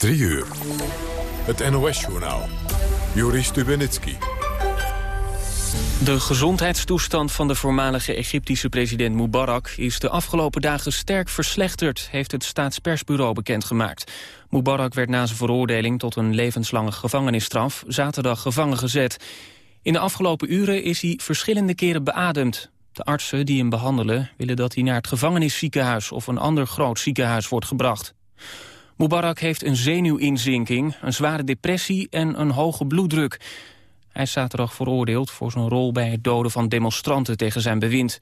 3 uur. Het NOS-journaal. Joris Stubenitski. De gezondheidstoestand van de voormalige Egyptische president Mubarak is de afgelopen dagen sterk verslechterd, heeft het staatspersbureau bekendgemaakt. Mubarak werd na zijn veroordeling tot een levenslange gevangenisstraf zaterdag gevangen gezet. In de afgelopen uren is hij verschillende keren beademd. De artsen die hem behandelen willen dat hij naar het gevangenisziekenhuis of een ander groot ziekenhuis wordt gebracht. Mubarak heeft een zenuwinzinking, een zware depressie en een hoge bloeddruk. Hij is zaterdag veroordeeld voor zijn rol bij het doden van demonstranten tegen zijn bewind.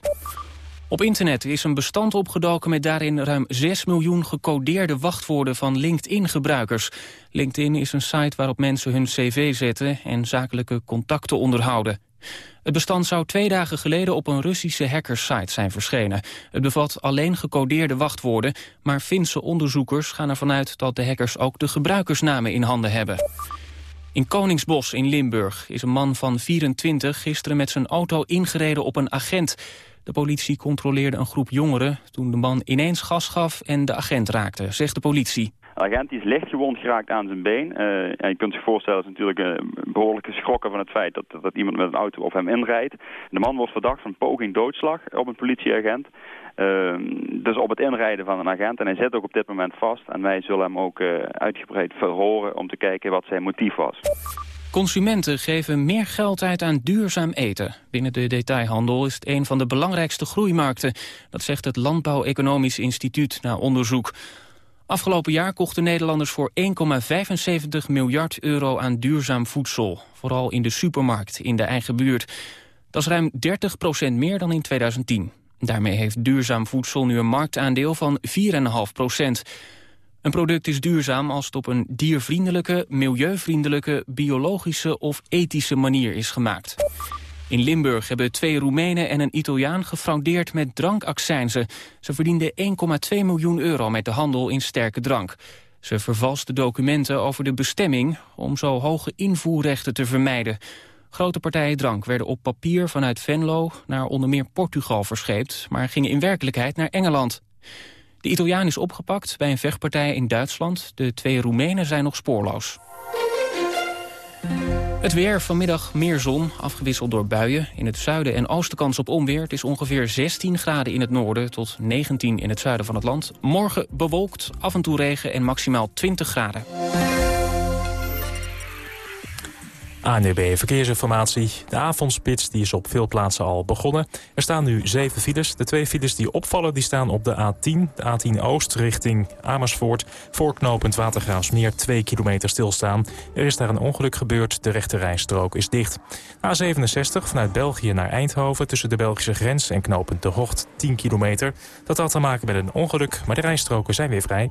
Op internet is een bestand opgedoken met daarin ruim 6 miljoen gecodeerde wachtwoorden van LinkedIn-gebruikers. LinkedIn is een site waarop mensen hun cv zetten en zakelijke contacten onderhouden. Het bestand zou twee dagen geleden op een Russische hackersite zijn verschenen. Het bevat alleen gecodeerde wachtwoorden, maar Finse onderzoekers gaan ervan uit dat de hackers ook de gebruikersnamen in handen hebben. In Koningsbos in Limburg is een man van 24 gisteren met zijn auto ingereden op een agent. De politie controleerde een groep jongeren toen de man ineens gas gaf en de agent raakte, zegt de politie. Agent is licht gewond geraakt aan zijn been. Uh, je kunt zich voorstellen, dat is natuurlijk uh, behoorlijk geschrokken van het feit dat, dat iemand met een auto op hem inrijdt. De man wordt verdacht van poging doodslag op een politieagent. Uh, dus op het inrijden van een agent. En hij zit ook op dit moment vast. En wij zullen hem ook uh, uitgebreid verhoren om te kijken wat zijn motief was. Consumenten geven meer geld uit aan duurzaam eten. Binnen de detailhandel is het een van de belangrijkste groeimarkten. Dat zegt het Landbouw-Economisch Instituut na onderzoek. Afgelopen jaar kochten Nederlanders voor 1,75 miljard euro aan duurzaam voedsel. Vooral in de supermarkt in de eigen buurt. Dat is ruim 30 procent meer dan in 2010. Daarmee heeft duurzaam voedsel nu een marktaandeel van 4,5 procent. Een product is duurzaam als het op een diervriendelijke, milieuvriendelijke, biologische of ethische manier is gemaakt. In Limburg hebben twee Roemenen en een Italiaan gefraudeerd met drankaccijnzen. Ze verdienden 1,2 miljoen euro met de handel in sterke drank. Ze vervalsten documenten over de bestemming om zo hoge invoerrechten te vermijden. Grote partijen drank werden op papier vanuit Venlo naar onder meer Portugal verscheept, maar gingen in werkelijkheid naar Engeland. De Italiaan is opgepakt bij een vechtpartij in Duitsland. De twee Roemenen zijn nog spoorloos. Het weer, vanmiddag meer zon, afgewisseld door buien. In het zuiden en oosten kans op onweer. Het is ongeveer 16 graden in het noorden tot 19 in het zuiden van het land. Morgen bewolkt, af en toe regen en maximaal 20 graden. ANDB Verkeersinformatie. De avondspits die is op veel plaatsen al begonnen. Er staan nu zeven files. De twee files die opvallen die staan op de A10. De A10 Oost richting Amersfoort. Voorknopend Watergraafsmeer 2 kilometer stilstaan. Er is daar een ongeluk gebeurd. De rechte rijstrook is dicht. A67 vanuit België naar Eindhoven tussen de Belgische grens en knopend De Hocht 10 kilometer. Dat had te maken met een ongeluk, maar de rijstroken zijn weer vrij.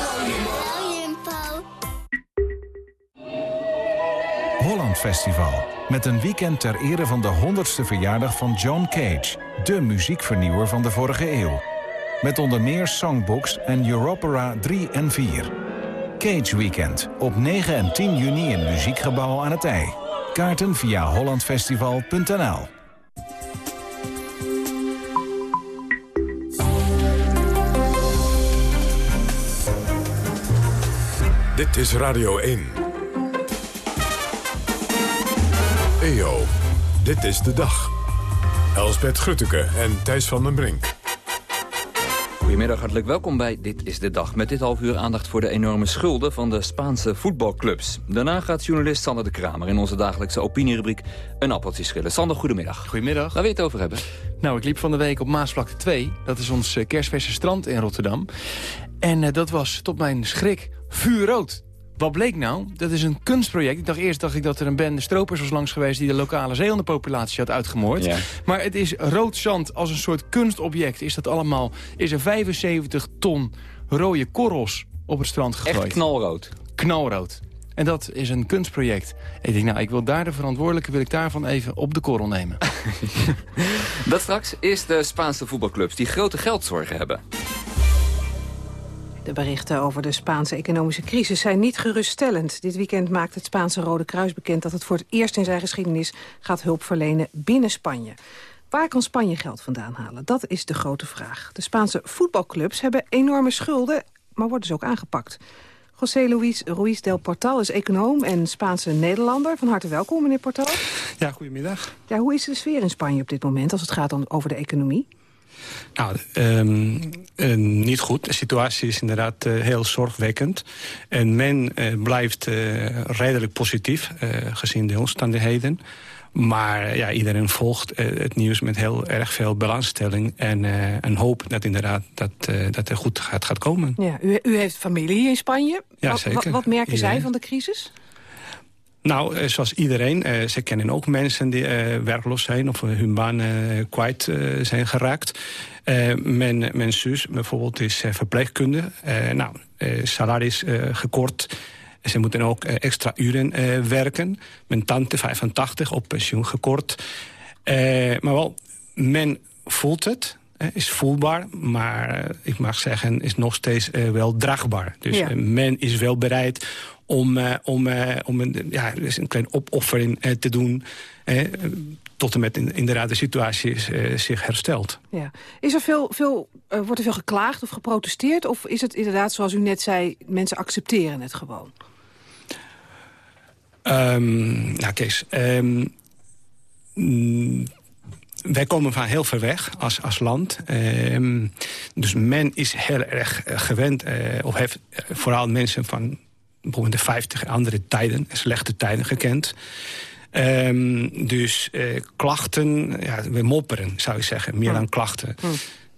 Holland Festival. Met een weekend ter ere van de 100ste verjaardag van John Cage. De muziekvernieuwer van de vorige eeuw. Met onder meer songbooks en Europera 3 en 4. Cage Weekend. Op 9 en 10 juni in Muziekgebouw aan het IJ. Kaarten via hollandfestival.nl Dit is Radio 1. EO, dit is de dag. Elsbet Grutteke en Thijs van den Brink. Goedemiddag, hartelijk welkom bij Dit is de Dag. Met dit half uur aandacht voor de enorme schulden van de Spaanse voetbalclubs. Daarna gaat journalist Sander de Kramer in onze dagelijkse opinierubriek een appeltje schillen. Sander, goedemiddag. Goedemiddag. Waar wil je het over hebben? Nou, ik liep van de week op Maasvlakte 2. Dat is ons uh, kerstverse strand in Rotterdam. En uh, dat was tot mijn schrik vuurrood. Wat bleek nou? Dat is een kunstproject. Ik dacht eerst dacht ik dat er een bende stropers was langs geweest... die de lokale zeehondenpopulatie had uitgemoord. Ja. Maar het is rood zand als een soort kunstobject. Is dat allemaal? Is er 75 ton rode korrels op het strand gegooid. Echt knalrood? Knalrood. En dat is een kunstproject. Ik denk, nou, ik wil daar de verantwoordelijke... wil ik daarvan even op de korrel nemen. dat straks is de Spaanse voetbalclubs... die grote geldzorgen hebben. De berichten over de Spaanse economische crisis zijn niet geruststellend. Dit weekend maakt het Spaanse Rode Kruis bekend dat het voor het eerst in zijn geschiedenis gaat hulp verlenen binnen Spanje. Waar kan Spanje geld vandaan halen? Dat is de grote vraag. De Spaanse voetbalclubs hebben enorme schulden, maar worden ze ook aangepakt. José Luis Ruiz del Portal is econoom en Spaanse Nederlander. Van harte welkom, meneer Portal. Ja, goedemiddag. Ja, hoe is de sfeer in Spanje op dit moment als het gaat om, over de economie? Nou, um, uh, niet goed. De situatie is inderdaad uh, heel zorgwekkend. En men uh, blijft redelijk positief, gezien de omstandigheden. Maar ja, iedereen volgt het nieuws met heel erg veel belangstelling. En, en hoop dat inderdaad dat, dat er goed gaat, gaat komen. Ja, u, u heeft familie in Spanje. Ja, wat, zeker. Wat, merken iedereen. zij van de crisis? Nou, eh, zoals iedereen. Uh, ze kennen ook mensen die uh, werkloos zijn... of hun baan kwijt zijn geraakt. mijn, mijn zus bijvoorbeeld is verpleegkunde. nou, salaris gekort. Ze moeten ook extra uren werken. Mijn tante, 85, op pensioen gekort. maar wel, men voelt het is voelbaar, maar ik mag zeggen, is nog steeds wel draagbaar. Dus ja. men is wel bereid om, uh, om, uh, om een, ja, dus een kleine opoffering uh, te doen... tot en met in, inderdaad de situatie zich herstelt. Ja. Is er veel, veel, wordt er veel geklaagd of geprotesteerd? Of is het inderdaad, zoals u net zei, mensen accepteren het gewoon? Um, nou Kees, um, mm, wij komen van heel ver weg als, als land. Um, dus men is heel erg gewend, of heeft vooral mensen van de 50 andere tijden, slechte tijden gekend. Um, dus uh, klachten, ja, we mopperen zou ik zeggen, meer dan klachten. Hm.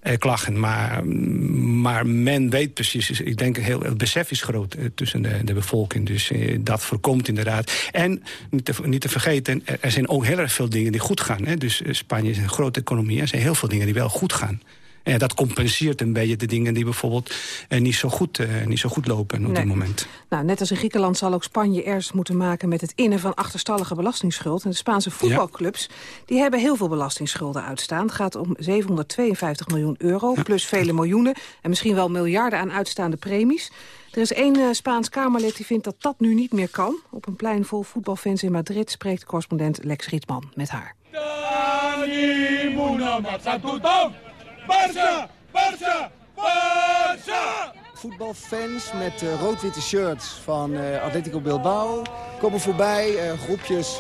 Uh, klachten, maar, maar men weet precies, dus ik denk heel, het besef is groot uh, tussen de, de bevolking. Dus dat voorkomt inderdaad. En niet te, niet te vergeten, er, er, zijn ook heel erg veel dingen die goed gaan. Hè? Dus Spanje is een grote economie, er zijn heel veel dingen die wel goed gaan. En dat compenseert een beetje de dingen die bijvoorbeeld eh, niet, zo goed, eh, niet zo goed lopen op nee. dit moment. Nou, net als in Griekenland zal ook Spanje eerst moeten maken met het innen van achterstallige belastingsschuld. En de Spaanse voetbalclubs ja. die hebben heel veel belastingsschulden uitstaan. Het gaat om 752 miljoen euro, ja. plus vele miljoenen en misschien wel miljarden aan uitstaande premies. Er is één uh, Spaans Kamerlid die vindt dat dat nu niet meer kan. Op een plein vol voetbalfans in Madrid spreekt correspondent Lex Rietman met haar. Barça! Barça! Barça! Voetbalfans met uh, rood-witte shirts van uh, Atletico Bilbao komen voorbij. Uh, groepjes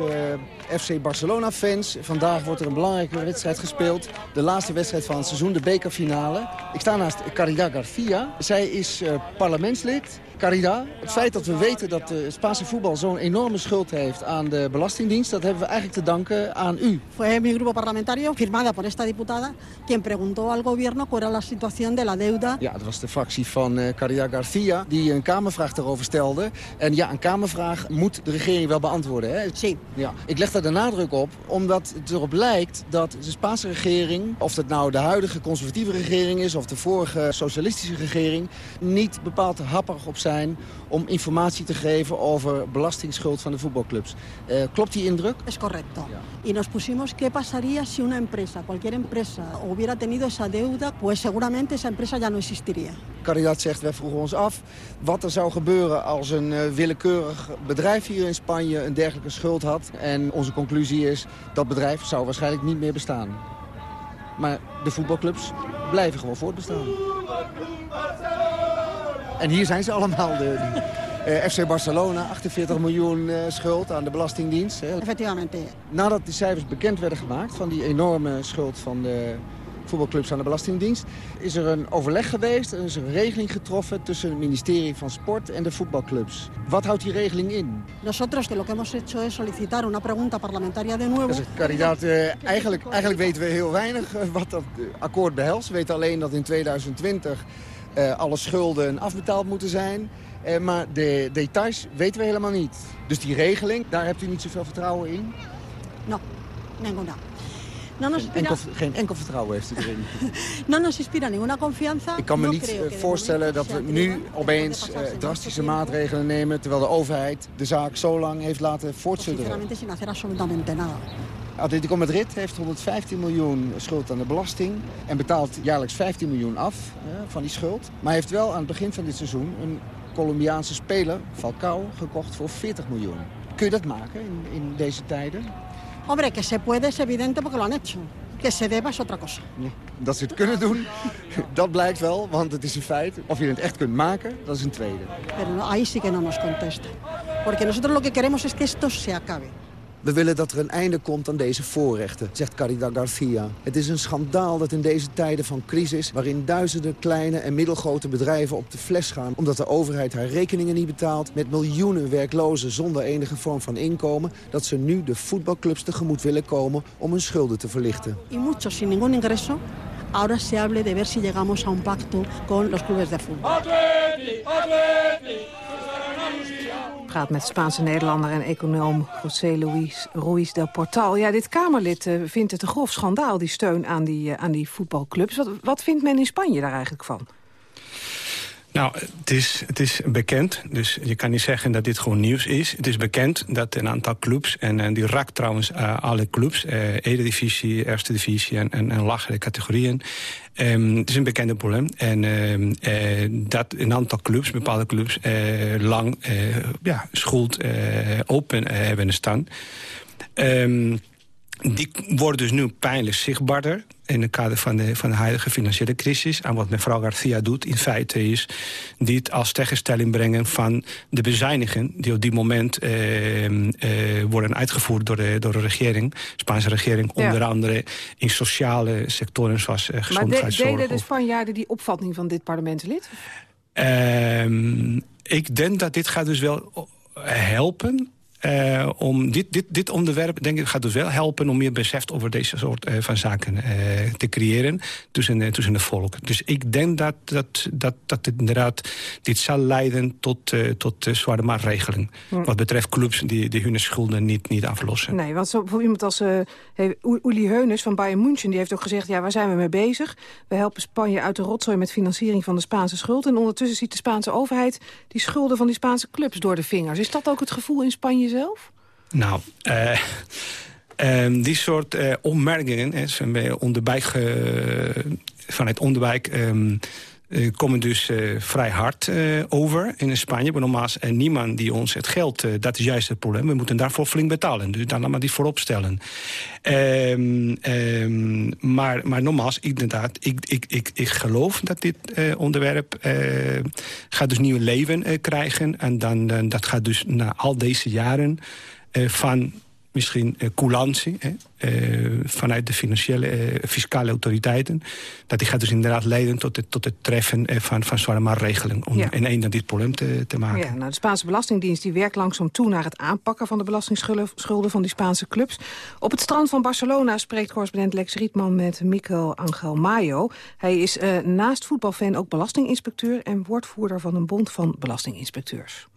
FC Barcelona-fans. Vandaag wordt er een belangrijke wedstrijd gespeeld. De laatste wedstrijd van het seizoen, de bekerfinale. Ik sta naast Caridad Garcia. Zij is parlementslid Carida, het feit dat we weten dat de Spaanse voetbal zo'n enorme schuld heeft aan de Belastingdienst, dat hebben we eigenlijk te danken aan u. Fue mi grupo parlamentario, firmada por esta diputada, quien preguntó al gobierno cuál era la situación de la deuda. Ja, dat was de fractie van uh, Carida Garcia die een Kamervraag erover stelde. En ja, een Kamervraag moet de regering wel beantwoorden. Hè? Sí. Ja, ik leg daar de nadruk op, omdat het erop lijkt dat de Spaanse regering, of dat nou de huidige conservatieve regering is of de vorige socialistische regering, niet bepaald happig op zijn om informatie te geven over belastingsschuld van de voetbalclubs. Uh, klopt die indruk? Es correcto. Ja. Y nos pusimos qué pasaría si una empresa, cualquier empresa, hubiera tenido esa deuda, pues seguramente esa empresa ya no existiría. Caridad zegt, wij vroegen ons af wat er zou gebeuren als een uh, willekeurig bedrijf hier in Spanje een dergelijke schuld had. En onze conclusie is, dat bedrijf zou waarschijnlijk niet meer bestaan. Maar de voetbalclubs blijven gewoon voortbestaan. En hier zijn ze allemaal. De, uh, FC Barcelona, 48 miljoen uh, schuld aan de Belastingdienst. Effectivamente. Nadat die cijfers bekend werden gemaakt van die enorme schuld van de voetbalclubs aan de Belastingdienst. Is er een overleg geweest, er is een regeling getroffen tussen het ministerie van Sport en de voetbalclubs. Wat houdt die regeling in? Nosotros lo que hemos hecho es solicitar una pregunta parlamentaria de nuevo. Kandidaat, eh, eigenlijk, eigenlijk weten we heel weinig eh, wat dat eh, akkoord behelst. We weten alleen dat in 2020 eh, alle schulden afbetaald moeten zijn. Eh, maar de details weten we helemaal niet. Dus die regeling, daar hebt u niet zoveel vertrouwen in? No, ninguna. No nos, inspira, Enkel, geen enkel vertrouwen heeft u erin. no nos inspira ninguna confianza. Ik kan me niet eh, voorstellen dat we nu opeens eh, drastische maatregelen nemen... terwijl de overheid de zaak zo lang heeft laten voortsudderen. Sinceramente sin hacer absolutamente nada. Atletico Madrid heeft 115 miljoen schuld aan de belasting... en betaalt jaarlijks 15 miljoen af eh, van die schuld. Maar heeft wel aan het begin van dit seizoen een Colombiaanse speler, Falcao, gekocht voor 40 miljoen. Kun je dat maken in, in deze tijden? Hombre, que se puede es evidente porque lo han hecho. Que se deba es otra cosa. Ja, dat ze het kunnen doen, dat blijkt wel, want het is een feit. Of je het echt kunt maken, dat is een tweede. Pero ahí sí que no nos contesta. Porque nosotros lo que queremos es que esto se acabe. We willen dat er een einde komt aan deze voorrechten, zegt Caridad Garcia. Het is een schandaal dat in deze tijden van crisis... waarin duizenden kleine en middelgrote bedrijven op de fles gaan... omdat de overheid haar rekeningen niet betaalt... met miljoenen werklozen zonder enige vorm van inkomen... dat ze nu de voetbalclubs tegemoet willen komen om hun schulden te verlichten. Y muchos sin ningún ingreso. Ahora se hable de ver si llegamos a un pacto con los clubes de fútbol. Praat met Spaanse Nederlander en econoom José Luis Ruiz del Portal. Ja, dit Kamerlid eh, vindt het een grof schandaal, die steun aan die, eh, aan die voetbalclubs. Wat, wat vindt men in Spanje daar eigenlijk van? Nou, het is, het is bekend, dus je kan niet zeggen dat dit gewoon nieuws is. Het is bekend dat een aantal clubs, en, en die raakt trouwens uh, alle clubs... Uh, Eredivisie, Eerste Divisie en, en, lagere categorieën... Um, het is een bekende probleem. En uh, uh, dat een aantal clubs, bepaalde clubs, lang ja, schuld open hebben staan. Um, die worden dus nu pijnlijk zichtbaarder in het kader van de, van de huidige financiële crisis. En wat mevrouw Garcia doet in feite is dit als tegenstelling brengen van de bezuinigen die op dit moment uh, uh, worden uitgevoerd door de, door de regering, de Spaanse regering, ja. onder andere in sociale sectoren zoals uh, gezondheidszorg. Maar de, delen de Spanjaarden die opvatting van dit parlementslid? ik denk dat dit gaat dus wel helpen uh, om dit, dit, dit onderwerp denk ik, gaat dus wel helpen om meer besef over deze soort uh, van zaken uh, te creëren tussen, tussen het volk. Dus ik denk dat, dat, dat, dat het inderdaad dit zal leiden tot, tot zware maatregelen. Hm. Wat betreft clubs die, die hun schulden niet, niet aflossen. Nee, want zo, voor iemand als Uli Heunes van Bayern München... die heeft ook gezegd, ja, waar zijn we mee bezig? We helpen Spanje uit de rotzooi met financiering van de Spaanse schuld. En ondertussen ziet de Spaanse overheid die schulden van die Spaanse clubs door de vingers. Is dat ook het gevoel in Spanje Nou, uh, uh, die soort uh, opmerkingen zijn bij vanuit onderwijk... Um, komen dus vrij hard over in Spanje. Maar nogmaals, niemand die ons het geld, dat is juist het probleem. We moeten daarvoor flink betalen. Dus laat maar die voorop stellen. Um, um, maar, maar nogmaals, inderdaad, ik, ik, ik, ik geloof dat dit onderwerp gaat dus nieuw leven krijgen. En dan, dat gaat dus na al deze jaren... Uh, van misschien uh, coulantie uh, vanuit de financiële, fiscale autoriteiten. Dat die gaat dus inderdaad leiden tot het, tot het treffen van, van zware maatregelen... om ja. in één dit probleem te, te maken. Ja, nou, de Spaanse Belastingdienst die werkt langzaam toe naar het aanpakken... van de belastingsschulden van die Spaanse clubs. Op het strand van Barcelona spreekt correspondent Lex Rietman met Mikel Angel Mayo. Hij is naast voetbalfan ook belastinginspecteur... en woordvoerder van een bond van belastinginspecteurs.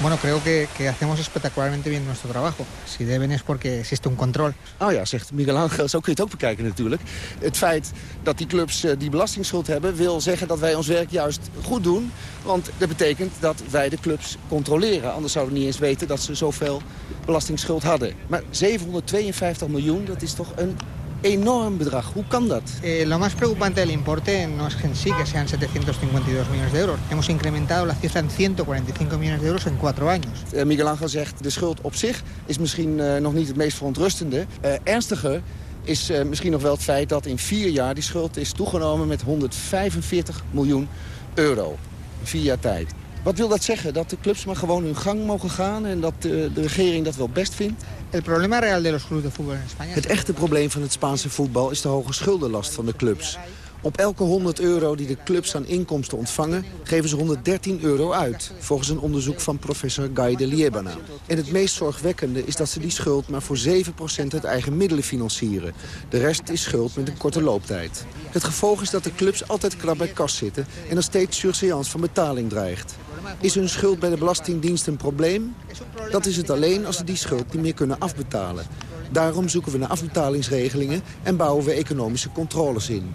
Bueno, creo que, que, hacemos espectacularmente bien nuestro trabajo. Si deben es porque existe un control. Oh ja, zegt Miguel Angel, zo kun je het ook bekijken natuurlijk. Het feit dat die clubs uh, die belastingsschuld hebben... wil zeggen dat wij ons werk juist goed doen. Want dat betekent dat wij de clubs controleren. Anders zouden we niet eens weten dat ze zoveel belastingsschuld hadden. Maar 752 miljoen, dat is toch een enorm bedrag. Hoe kan dat? Eh, lo más preocupante del importe no es en sí que sean 752 millones de euros. Hemos incrementado la cifra en 145 millones de euros en cuatro años. Uh, Miguel Angel zegt, de schuld op zich is misschien uh, nog niet het meest verontrustende. Uh, ernstiger is misschien nog wel het feit dat in vier jaar die schuld is toegenomen met 145 miljoen euro. In vier jaar tijd. Wat wil dat zeggen? Dat de clubs maar gewoon hun gang mogen gaan en dat de, de regering dat wel best vindt? Het echte probleem van het Spaanse voetbal is de hoge schuldenlast van de clubs. Op elke 100 euro die de clubs aan inkomsten ontvangen... geven ze 113 euro uit, volgens een onderzoek van professor Guy de Liebana. En het meest zorgwekkende is dat ze die schuld maar voor 7% uit eigen middelen financieren. De rest is schuld met een korte looptijd. Het gevolg is dat de clubs altijd krap bij kas zitten... en er steeds surseance van betaling dreigt. Is hun schuld bij de Belastingdienst een probleem? Dat is het alleen als ze die schuld niet meer kunnen afbetalen. Daarom zoeken we naar afbetalingsregelingen en bouwen we economische controles in.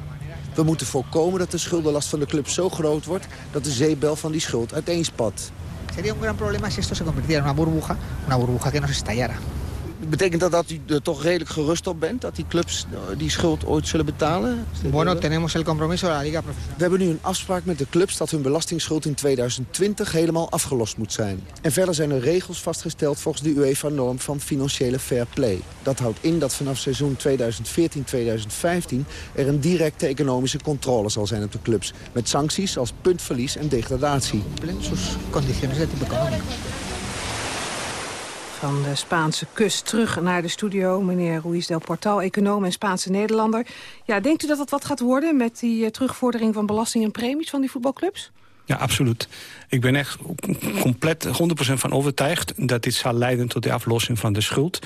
We moeten voorkomen dat de schuldenlast van de club zo groot wordt... dat de zeebel van die schuld uiteenspat. Sería un gran problema si esto se convirtiera en una burbuja, una burbuja que nos estallara. Betekent dat dat u er toch redelijk gerust op bent... dat die clubs eh, die schuld ooit zullen betalen? Bueno, tenemos el compromiso de la Liga Profesional. We hebben nu een afspraak met de clubs dat hun belastingsschuld in 2020 helemaal afgelost moet zijn. En verder zijn er regels vastgesteld volgens de UEFA-norm van financiële fair play. Dat houdt in dat vanaf seizoen 2014-2015 er een directe economische controle zal zijn op de clubs. Met sancties als puntverlies en degradatie. Sus condiciones de tipo económico. Van de Spaanse kust terug naar de studio. Meneer Ruiz del Portal, econoom en Spaanse Nederlander. Ja, denkt u dat het wat gaat worden met die eh, terugvordering van belasting en premies van die voetbalclubs? Ja, absoluut. Ik ben echt compleet 100% van overtuigd dat dit zal leiden tot de aflossing van de schuld.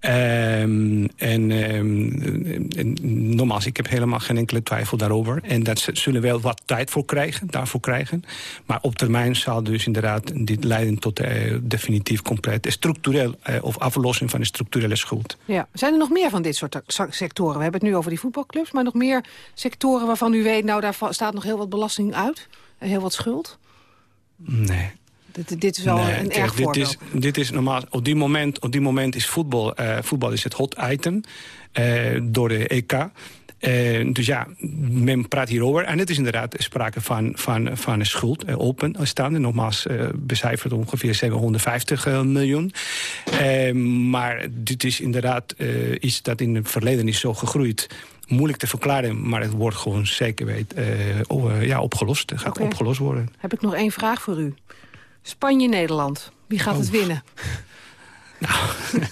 Ehm, en, ehm, en nogmaals, ik heb helemaal geen enkele twijfel daarover. En dat ze zullen wel wat tijd voor krijgen, daarvoor krijgen. Maar op termijn zal dus inderdaad dit leiden tot eh, definitief compleet structureel eh, of aflossing van de structurele schuld. Ja. Zijn er nog meer van dit soort sectoren? We hebben het nu over die voetbalclubs, maar nog meer sectoren waarvan u weet, nou daar staat nog heel wat belasting uit? Heel wat schuld? Nee. Dit, dit is wel Nee, een erg dit is, dit is normaal. Op die moment, op die moment is voetbal, eh, voetbal is het hot item eh, door de EK. Eh, dus ja, men praat hierover. En het is inderdaad sprake van, van, van een schuld, openstaande. Nogmaals, eh becijferd ongeveer 750 eh, miljoen. Maar dit is inderdaad iets dat in het verleden is zo gegroeid. Moeilijk te verklaren, maar het wordt gewoon zeker weet, eh, eh, ja, opgelost. Het gaat opgelost worden. Heb ik nog één vraag voor u. Spanje-Nederland. Wie gaat Oh. het winnen?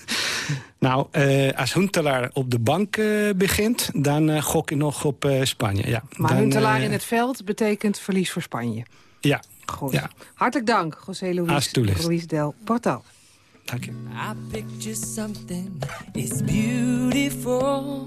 Nou, eh, als Huntelaar op de bank begint, dan gok ik nog op Spanje. Ja. Maar dan, Huntelaar in het veld betekent verlies voor Spanje. Ja. Goed. Ja. Hartelijk dank, José Luis. Luis del Portal. Dank je. I picture something, it's beautiful.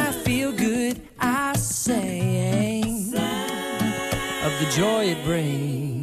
I sing of the joy it brings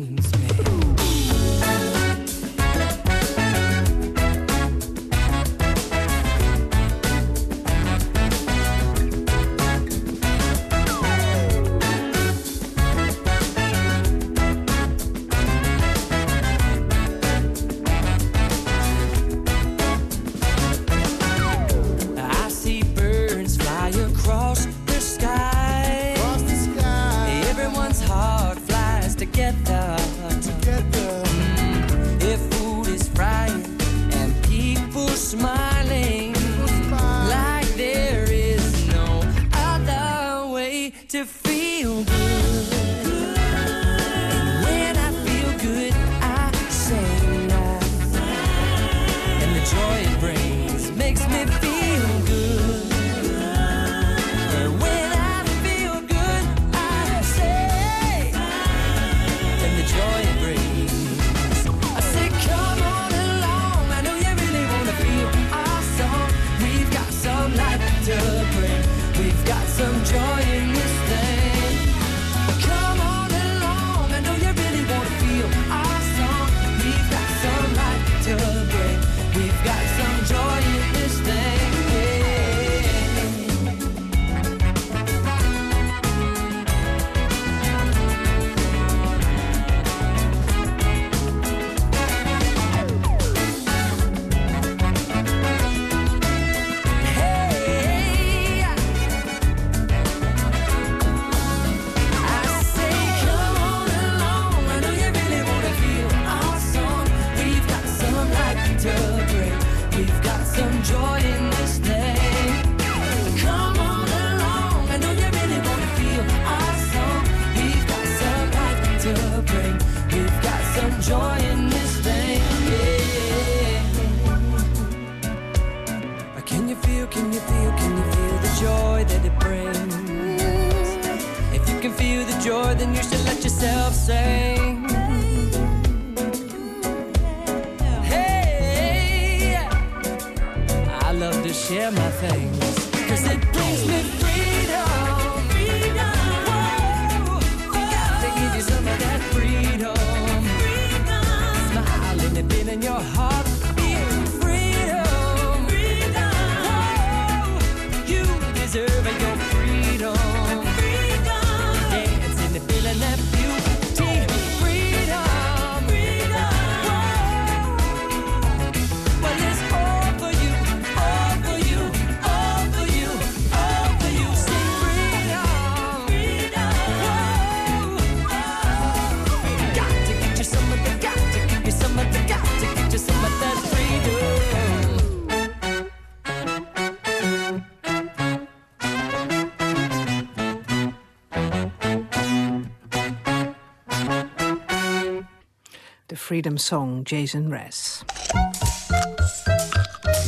Freedom Song, Jason Mraz.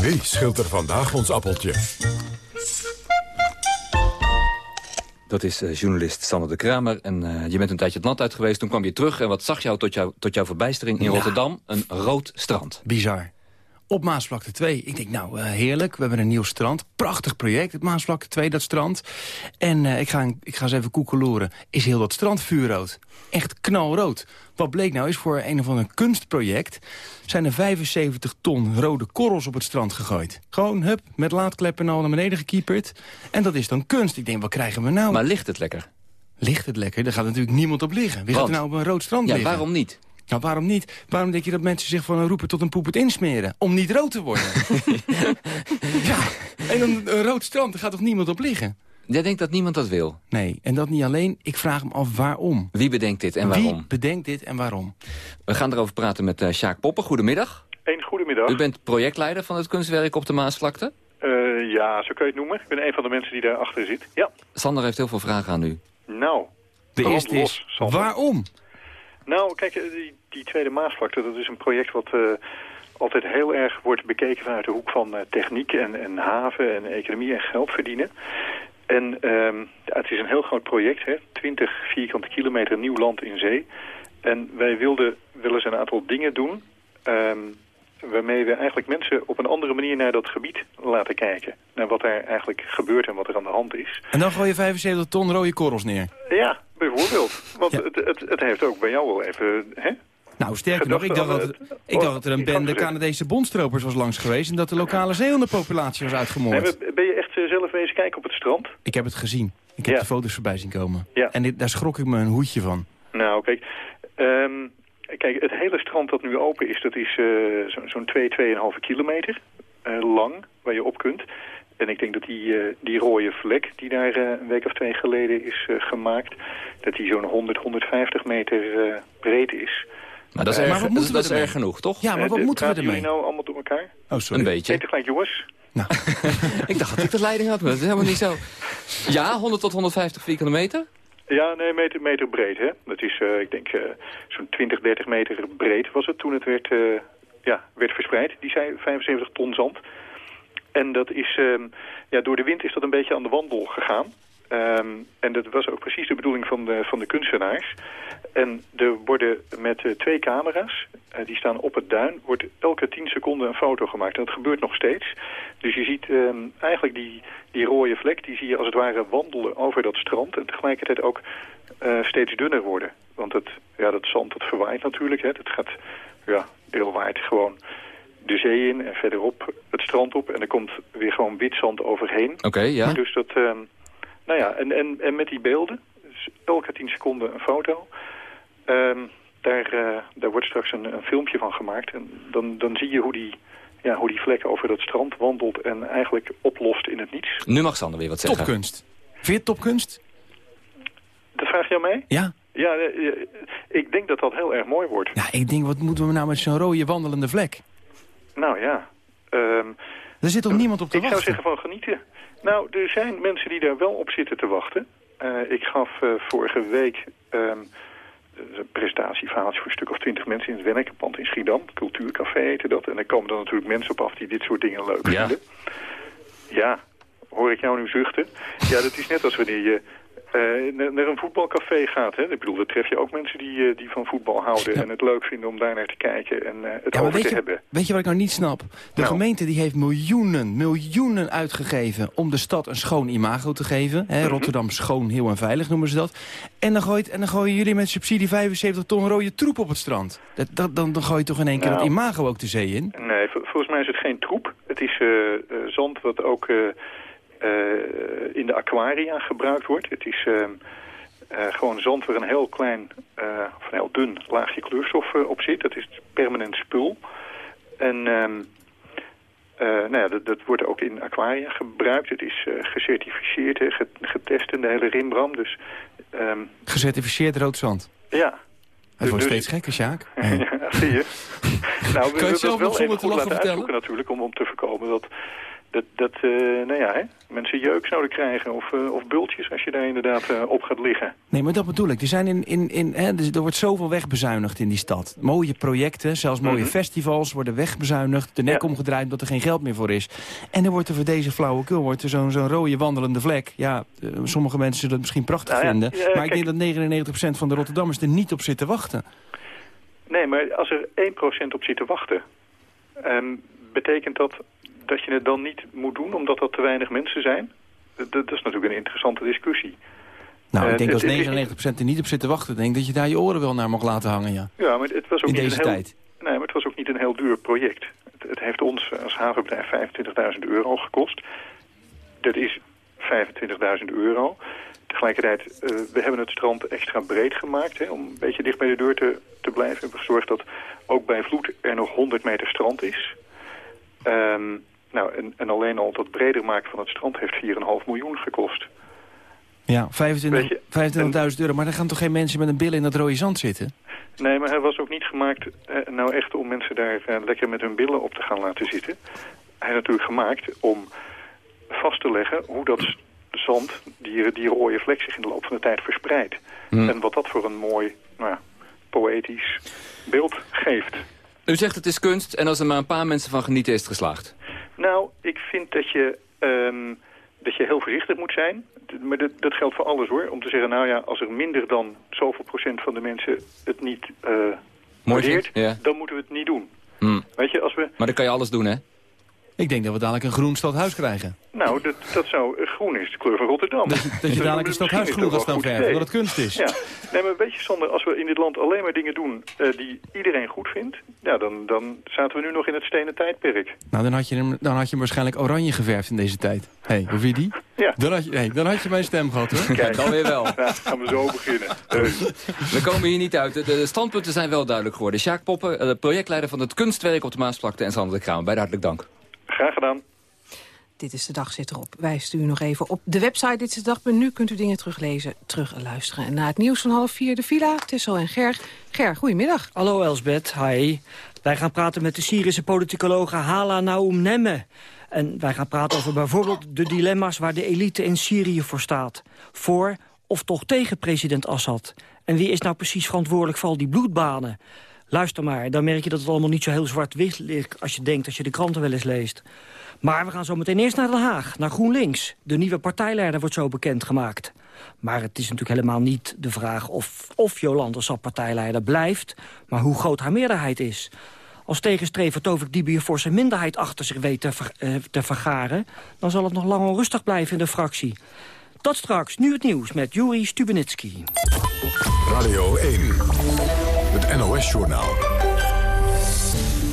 Wie scheelt er vandaag ons appeltje? Dat is eh, journalist Sander de Kramer. En eh, je bent een tijdje het land uit geweest. Toen kwam je terug. En wat zag jou tot, jou, tot jouw verbijstering in Ja. Rotterdam? Een rood strand. Bizar. Op Maasvlakte 2. Ik denk, nou, eh, heerlijk. We hebben een nieuw strand. Prachtig project, het Maasvlakte 2, dat strand. En eh, ik, ga, ik ga eens even koekeloeren. Is heel dat strand vuurrood? Echt knalrood. Wat bleek nou is voor een of ander kunstproject... zijn er 75 ton rode korrels op het strand gegooid. Gewoon, hup, met laadkleppen en al naar beneden gekieperd. En dat is dan kunst. Ik denk, wat krijgen we nou? Maar ligt het lekker? Ligt het lekker? Daar gaat natuurlijk niemand op liggen. Wie gaat er nou op een rood strand Ja, liggen? waarom niet? Nou, waarom niet? Waarom denk je dat mensen zich van een roepen tot een poep het insmeren? Om niet rood te worden. ja, en een, een rood strand, daar gaat toch niemand op liggen? Jij denkt dat niemand dat wil? Nee, en dat niet alleen. Ik vraag me af waarom. Wie bedenkt dit en Wie waarom? bedenkt dit en waarom? We gaan erover praten met uh, Sjaak Poppen. Goedemiddag. Een goedemiddag. U bent projectleider van het kunstwerk op de Maasvlakte. Eh, ja, zo kun je het noemen. Ik ben een van de mensen die daarachter zit. Ja. Sander heeft heel veel vragen aan u. Nou, De eerste los, is, Sander. waarom? Nou, kijk, eh, die, die Tweede Maasvlakte, dat is een project wat eh, altijd heel erg wordt bekeken vanuit de hoek van eh, techniek en, en haven en economie en geld verdienen. En ehm, het is een heel groot project, hè? 20 vierkante kilometer nieuw land in zee. En wij wilden wel eens een aantal dingen doen... ehm, waarmee we eigenlijk mensen op een andere manier naar dat gebied laten kijken. Naar wat er eigenlijk gebeurt en wat er aan de hand is. En dan gooi je 75 ton rode korrels neer. Ja, bijvoorbeeld. Want het, het, het heeft ook bij jou wel even... Hè? Nou, sterker nog, ik dacht, dat, het- ik dacht dat er een bende Canadese bondstropers was langs geweest... en dat de lokale zeehondenpopulatie was uitgemoord. ben je echt eh, zelf wezen kijken op het strand? Ik heb het gezien. Ik heb Ja. de foto's voorbij zien komen. Ja. En dit, daar schrok ik me een hoedje van. Nou, kijk, ehm, kijk, het hele strand dat nu open is, dat is zo- zo'n 2, 2,5 kilometer eh, lang, waar je op kunt. En ik denk dat die, die rode vlek die daar een week of twee geleden is gemaakt, dat die zo'n 100, 150 meter breed is. Maar dat is, erg, maar wat dat, moeten dat we is ermee? erg genoeg, toch? Ja, maar wat Eh, moeten we ermee? jullie nou allemaal door elkaar? Oh, sorry. Een beetje. Eén tegelijk, jongens. ik dacht dat ik de leiding had, maar dat is helemaal niet zo. Ja, 100 tot 150 vierkante meter? Ja, nee, meter, meter breed, hè. Dat is, eh, ik denk, eh, zo'n 20, 30 meter breed was het toen het werd, eh, ja, werd verspreid. Die zei 75 ton zand. En dat is, ehm, ja, door de wind is dat een beetje aan de wandel gegaan. Ehm, en dat was ook precies de bedoeling van de, van de kunstenaars. En er worden met eh, twee camera's, eh, die staan op het duin, wordt elke 10 seconden een foto gemaakt. En dat gebeurt nog steeds. Dus je ziet ehm, eigenlijk die, die rode vlek, die zie je als het ware wandelen over dat strand. En tegelijkertijd ook eh, steeds dunner worden. Want het, ja, dat zand dat verwaait natuurlijk. Hè. Het gaat ja, deelwaard gewoon de zee in en verderop het strand op. En er komt weer gewoon wit zand overheen. Oké, ja. Dus dat, ehm, nou ja, en, en, en met die beelden, dus elke tien seconden een foto, ehm, daar, eh, daar wordt straks een, een filmpje van gemaakt. En dan, dan zie je hoe die, ja, hoe die vlek over dat strand wandelt en eigenlijk oplost in het niets. Nu mag Sander weer wat zeggen. Topkunst. Vind je het topkunst? Dat vraag je aan mij? Ja. Ja, eh, eh, ik denk dat dat heel erg mooi wordt. Ja, ik denk, wat moeten we nou met zo'n rode wandelende vlek? Nou ja. ehm, Er zit toch niemand op te ik wachten? zou zeggen van genieten. Nou, er zijn mensen die daar wel op zitten te wachten. Eh, ik gaf eh, vorige week ehm, een presentatieverhaaltje voor een stuk of twintig mensen in het Wennekenpand in Schiedam. Cultuurcafé heette dat. En daar komen dan natuurlijk mensen op af die dit soort dingen leuk Ja. vinden. Ja, hoor ik jou nu zuchten? Ja, dat is net als wanneer je eh, naar een voetbalcafé gaat. Hè? Ik bedoel, daar tref je ook mensen die, eh, die van voetbal houden... en het leuk vinden om daar naar te kijken en eh, het Ja, over weet te je, hebben. weet je wat ik nou niet snap? De Nou. gemeente die heeft miljoenen, miljoenen uitgegeven... om de stad een schoon imago te geven. Hè, Mhm. Rotterdam schoon, heel en veilig noemen ze dat. En dan, gooit, en dan gooien jullie met subsidie 75 ton rode troep op het strand. Dat, dat, dan, dan gooi je toch in één keer Nou. het imago ook de zee in? Nee, vol- volgens mij is het geen troep. Het is zand wat ook in de aquaria gebruikt wordt. Het is eh, eh, gewoon zand waar een heel klein, eh, of een heel dun laagje kleurstof eh, op zit. Dat is permanent spul. En ehm, eh, nou ja, dat, dat wordt ook in aquaria gebruikt. Het is eh, gecertificeerd, getest in de hele rimbram. Dus ehm, Gecertificeerd rood zand. ja, Het wordt Dus- steeds gekker, Sjaak. ja, zie je. nou, we Kan je het zelf nog wel zonder even te laten vertellen? natuurlijk, om, om te voorkomen dat, dat, dat eh, nou ja, hè, mensen jeuk zouden krijgen of, eh, of bultjes als je daar inderdaad eh, op gaat liggen. Nee, maar dat bedoel ik. Er, zijn in, in, in, hè, er wordt zoveel wegbezuinigd in die stad. Mooie projecten, zelfs mooie Mhm. festivals worden wegbezuinigd. De nek omgedraaid omdat er geen geld meer voor is. En dan wordt er voor deze flauwekul wordt er zo'n zo'n rode wandelende vlek. Ja, sommige mensen zullen het misschien prachtig Nou vinden. ja, maar ik denk dat 99% van de Rotterdammers er niet op zit te wachten. Nee, maar als er 1% op zit te wachten, ehm, betekent dat dat je het dan niet moet doen omdat er te weinig mensen zijn? Dat, dat is natuurlijk een interessante discussie. Nou, Eh, ik denk het- als het is 99% er niet op zit te wachten... denk dat je daar je oren wel naar mag laten hangen, ja. Ja, maar het was ook In niet deze een heel, tijd. Nee, maar het was ook niet een heel duur project. Het, het heeft ons als havenbedrijf 25.000 euro gekost. Dat is 25.000 euro. Tegelijkertijd, eh, we hebben het strand extra breed gemaakt... Hè, om een beetje dicht bij de deur te, te blijven. We hebben gezorgd dat ook bij vloed er nog 100 meter strand is. Ehm, nou, en, en alleen al dat breder maken van het strand heeft 4,5 miljoen gekost. Ja, 25 Weet je, 25.000 euro. Maar daar gaan toch geen mensen met een billen in dat rode zand zitten? Nee, maar hij was ook niet gemaakt eh, nou echt om mensen daar eh, lekker met hun billen op te gaan laten zitten. Hij is natuurlijk gemaakt om vast te leggen hoe dat zand, die, die rode vlek zich in de loop van de tijd verspreidt. Hmm. En wat dat voor een mooi, nou poëtisch beeld geeft. U zegt het is kunst en als er maar een paar mensen van genieten is het geslaagd. Nou, ik vind dat je, ehm, dat je heel voorzichtig moet zijn. Maar dat, dat geldt voor alles hoor. Om te zeggen, nou ja, als er minder dan zoveel procent van de mensen het niet waardeert, ja. dan moeten we het niet doen. Hmm. Weet je, als we... Maar dan kan je alles doen, hè? Ik denk dat we dadelijk een groen stadhuis krijgen. Nou, dat, dat zou eh, groen is, de kleur van Rotterdam. Dat, dat je Dus dadelijk een stadhuis is groen dat gaat staan verven, omdat het kunst is. Ja, nee, maar weet je Sander, als we in dit land alleen maar dingen doen eh, die iedereen goed vindt, ja, dan, dan zaten we nu nog in het stenen tijdperk. Nou, dan had, je hem, dan had je hem waarschijnlijk oranje geverfd in deze tijd. Hé, hey, hoe vind je die? Ja. Dan had je, hey, dan had je mijn stem gehad, hoor. Kijk, dan weer wel. Nou, gaan we zo beginnen. Eh, We komen hier niet uit. De, de standpunten zijn wel duidelijk geworden. Sjaak Poppen, de projectleider van het kunstwerk op de Maasvlakte... en Sander de Kraam. Beide hartelijk dank. Graag gedaan. Dit is de dag zit erop. Wijst u nog even op de website Dit is de dag. Nu kunt u dingen teruglezen, terugluisteren. En na het nieuws van half vier de villa, Tessel en Ger. Ger, goedemiddag. Hallo Elsbeth, hi. Wij gaan praten met de Syrische politicologe Hala Naoum Nemme. En wij gaan praten over bijvoorbeeld de dilemma's waar de elite in Syrië voor staat. Voor of toch tegen president Assad. En wie is nou precies verantwoordelijk voor al die bloedbanen? Luister maar, dan merk je dat het allemaal niet zo heel zwart-wit ligt... als je denkt, als je de kranten wel eens leest. Maar we gaan zo meteen eerst naar Den Haag, naar GroenLinks. De nieuwe partijleider wordt zo bekendgemaakt. Maar het is natuurlijk helemaal niet de vraag of, of Jolande Sap partijleider blijft... maar hoe groot haar meerderheid is. Als tegenstrever Tovik Dibier voor zijn minderheid achter zich weet te, eh, te vergaren... dan zal het nog lang onrustig blijven in de fractie. Dat straks, nu het nieuws met Juri Stubenitski. Radio 1, het NOS-journaal.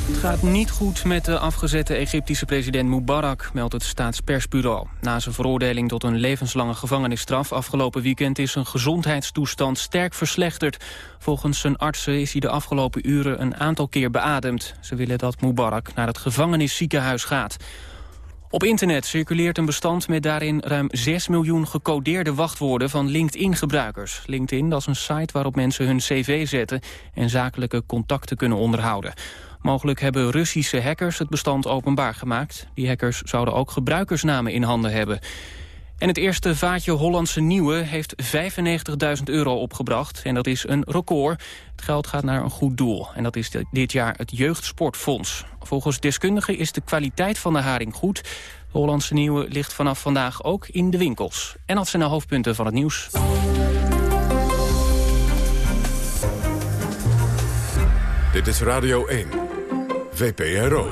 Het gaat niet goed met de afgezette Egyptische president Mubarak, meldt het staatspersbureau. Na zijn veroordeling tot een levenslange gevangenisstraf afgelopen weekend is zijn gezondheidstoestand sterk verslechterd. Volgens zijn artsen is hij de afgelopen uren een aantal keer beademd. Ze willen dat Mubarak naar het gevangenisziekenhuis gaat. Op internet circuleert een bestand met daarin ruim 6 miljoen gecodeerde wachtwoorden van LinkedIn-gebruikers. LinkedIn dat is een site waarop mensen hun cv zetten en zakelijke contacten kunnen onderhouden. Mogelijk hebben Russische hackers het bestand openbaar gemaakt. Die hackers zouden ook gebruikersnamen in handen hebben. En het eerste vaatje Hollandse Nieuwe heeft 95.000 euro opgebracht. En dat is een record. Het geld gaat naar een goed doel. En dat is dit jaar het Jeugdsportfonds. Volgens deskundigen is de kwaliteit van de haring goed. Hollandse Nieuwe ligt vanaf vandaag ook in de winkels. En dat zijn de hoofdpunten van het nieuws. Dit is Radio 1. VPRO.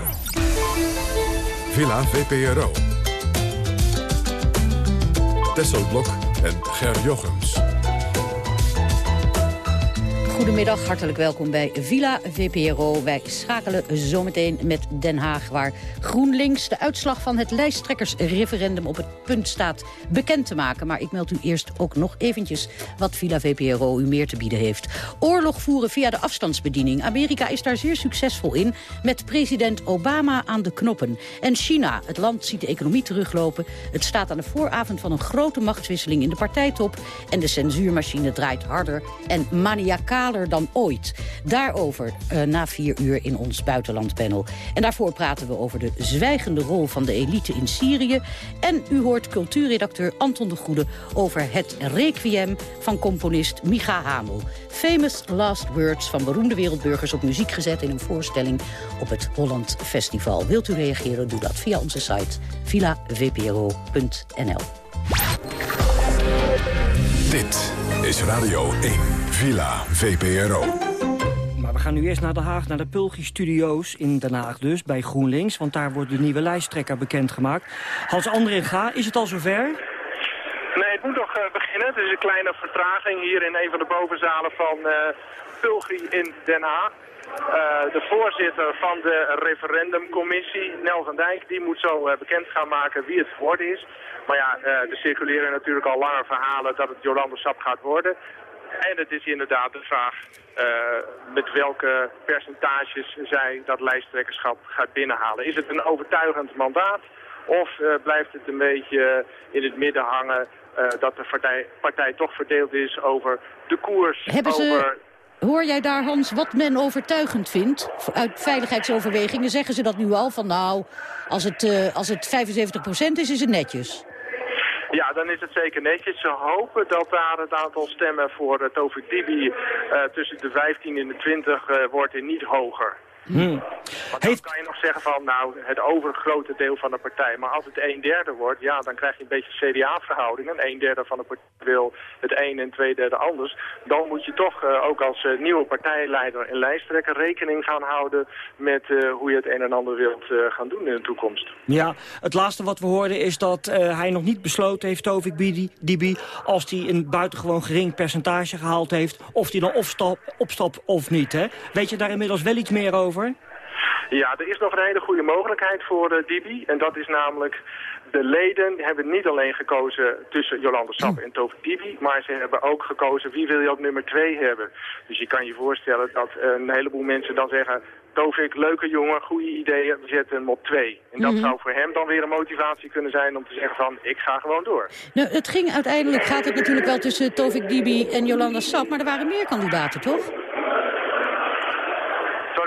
Villa VPRO. Tesselblok en Ger Jochems. Goedemiddag, hartelijk welkom bij Villa VPRO. Wij schakelen zometeen met Den Haag... waar GroenLinks de uitslag van het lijsttrekkersreferendum... op het punt staat bekend te maken. Maar ik meld u eerst ook nog eventjes wat Villa VPRO u meer te bieden heeft. Oorlog voeren via de afstandsbediening. Amerika is daar zeer succesvol in, met president Obama aan de knoppen. En China, het land ziet de economie teruglopen. Het staat aan de vooravond van een grote machtswisseling in de partijtop... en de censuurmachine draait harder en maniacaal dan ooit. Daarover uh, na vier uur in ons buitenlandpanel. En daarvoor praten we over de zwijgende rol van de elite in Syrië. En u hoort cultuurredacteur Anton de Goede over het requiem van componist Micha Hamel. Famous Last Words van beroemde wereldburgers op muziek gezet in een voorstelling op het Holland Festival. Wilt u reageren, doe dat via onze site villavpro.nl. Dit is Radio 1, Villa VPRO. Maar we gaan nu eerst naar Den Haag, naar de Pulgi-studio's in Den Haag dus, bij GroenLinks. Want daar wordt de nieuwe lijsttrekker bekendgemaakt. Hans Andringa, is het al zover? Nee, het moet nog uh, beginnen. Het is een kleine vertraging hier in een van de bovenzalen van uh, in Den Haag. Uh, de voorzitter van de referendumcommissie, Nel van Dijk, die moet zo uh, bekend gaan maken wie het geworden is. Maar ja, uh, er circuleren natuurlijk al lange verhalen dat het Jolande Sap gaat worden. En het is inderdaad de vraag met welke percentages zij dat lijsttrekkerschap gaat binnenhalen. Is het een overtuigend mandaat of blijft het een beetje in het midden hangen dat de partij, partij toch verdeeld is over de koers, Hebben ze... Hoor jij daar, Hans, wat men overtuigend vindt? Uit veiligheidsoverwegingen zeggen ze dat nu al. Van nou, als het, uh, als het 75% is, is het netjes. Ja, dan is het zeker netjes. Ze hopen dat daar het aantal stemmen voor uh, Tovik Dibi uh, tussen de 15 en de 20 uh, wordt en niet hoger. Hmm. Want dan kan je nog zeggen van, nou, het overgrote deel van de partij. Maar als het een derde wordt, ja, dan krijg je een beetje CDA-verhoudingen. Een derde van de partij wil het een en twee derde anders. Dan moet je toch uh, ook als uh, nieuwe partijleider en lijsttrekker rekening gaan houden met uh, hoe je het een en ander wilt gaan doen in de toekomst. Ja, het laatste wat we hoorden is dat hij nog niet besloten heeft, Tovik Dibi, als hij een buitengewoon gering percentage gehaald heeft, of hij dan opstap, opstapt of niet. Hè? Weet je daar inmiddels wel iets meer over? Ja, er is nog een hele goede mogelijkheid voor uh, Dibi. En dat is namelijk, de leden hebben niet alleen gekozen tussen Jolande Sap en Tovik Dibi, maar ze hebben ook gekozen wie wil je op nummer 2 hebben. Dus je kan je voorstellen dat een heleboel mensen dan zeggen, Tovik, leuke jongen, goede ideeën, we zetten hem op 2. En dat mm -hmm. zou voor hem dan weer een motivatie kunnen zijn om te zeggen van, ik ga gewoon door. Nou, het ging uiteindelijk, gaat het natuurlijk wel tussen Tovik Dibi en Jolanda Sap, maar er waren meer kandidaten, toch?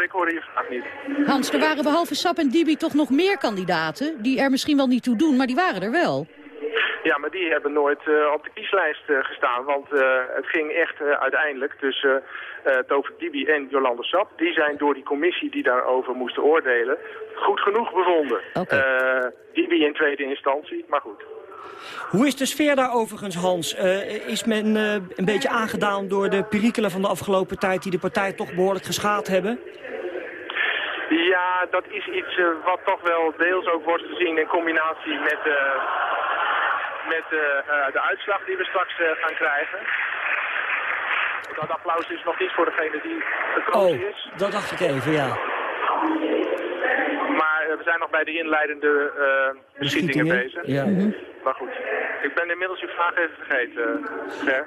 Ik hoorde je vraag niet. Hans, er waren behalve Sap en Dibi toch nog meer kandidaten... die er misschien wel niet toe doen, maar die waren er wel. Ja, maar die hebben nooit uh, op de kieslijst uh, gestaan. Want uh, het ging echt uiteindelijk tussen Tovik Dibi en Jolande Sap. Die zijn door die commissie die daarover moesten oordelen... goed genoeg bevonden. Okay. Dibi in tweede instantie, maar goed. Hoe is de sfeer daar overigens, Hans? Uh, is men uh, een beetje aangedaan door de perikelen van de afgelopen tijd... die de partij toch behoorlijk geschaad hebben? Ja, dat is iets uh, wat toch wel deels ook wordt gezien in combinatie met, met de uitslag die we straks gaan krijgen. Dat applaus is nog niet voor degene die gekozen oh, is. dat dacht ik even, ja. Maar we zijn nog bij de inleidende uh, beschietingen bezig. Ja. Mhm. Mm -hmm. Maar goed, ik ben inmiddels uw vraag even vergeten.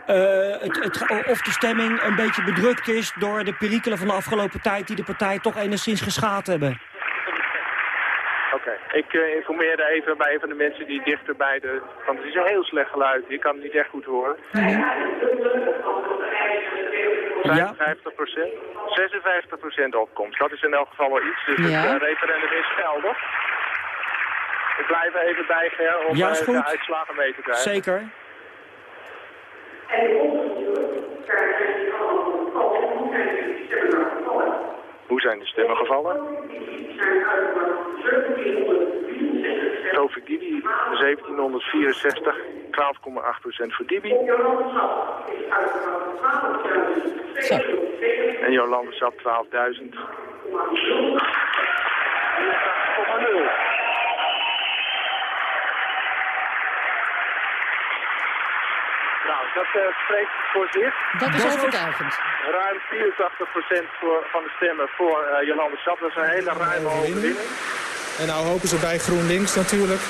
Uh, het, het, of de stemming een beetje bedrukt is door de perikelen van de afgelopen tijd... die de partij toch enigszins geschaad hebben. Oké, okay. ik uh, informeerde even bij een van de mensen die dichter bij de... Want het is een heel slecht geluid, je kan het niet echt goed horen. Mm -hmm. 55 procent. 56 procent opkomst. Dat is in elk geval wel iets. Dus Ja. het eh, referendum is geldig. Ik blijf er even bij, Ger, om Ja, goed. de uitslagen mee te krijgen. Zeker. Hoe zijn de stemmen gevallen? Tovik Dibi 1764, 12,8% voor Dibi. En Jolande Sap 12.000. 84,0. Dat eh, spreekt voor zich. Dat is overtuigend. Ruim 84% voor, van de stemmen voor eh, Jolande Sap. Dat is een hele ruime overwinning. En nou hopen ze bij GroenLinks natuurlijk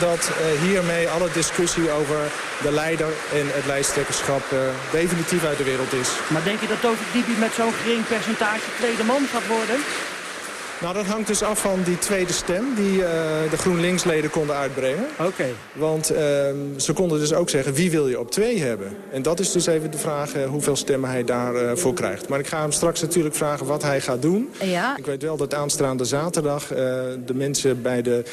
dat eh, hiermee alle discussie over de leider en het lijsttrekkerschap definitief uit de wereld is. Maar denk je dat Tovik Dibi met zo'n gering percentage tweede man gaat worden? Nou, dat hangt dus af van die tweede stem die eh, de GroenLinks-leden konden uitbrengen. Oké. Want ehm, ze konden dus ook zeggen, wie wil je op twee hebben? En dat is dus even de vraag eh, hoeveel stemmen hij daarvoor voor krijgt. Maar ik ga hem straks natuurlijk vragen wat hij gaat doen. Ja. Ik weet wel dat aanstaande zaterdag eh, de mensen bij de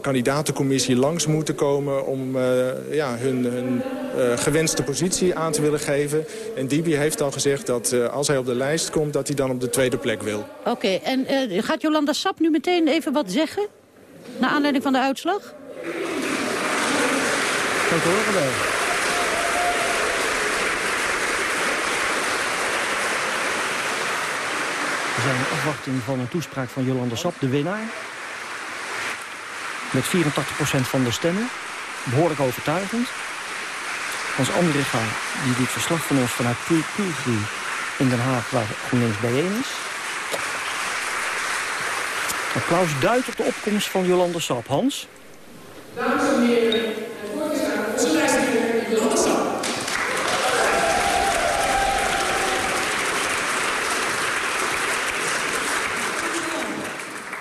kandidatencommissie langs moeten komen... om eh, ja, hun, hun eh, gewenste positie aan te willen geven. En Dibi heeft al gezegd dat eh, als hij op de lijst komt... dat hij dan op de tweede plek wil. Oké, en eh, gaat Jolanda Sap nu meteen even wat zeggen? Naar aanleiding van de uitslag? Dat horen we. We zijn in afwachting van een toespraak van Jolanda Sap, de winnaar. Met 84% van de stemmen. Behoorlijk overtuigend. Hans Andringa die doet verslag van ons vanuit Pulgri in Den Haag... waar GroenLinks bijeen is. Applaus duidt op de opkomst van Jolanda Sap. Hans? Dames en heren, het woord is aan onze lijsttrekker Jolanda Sap.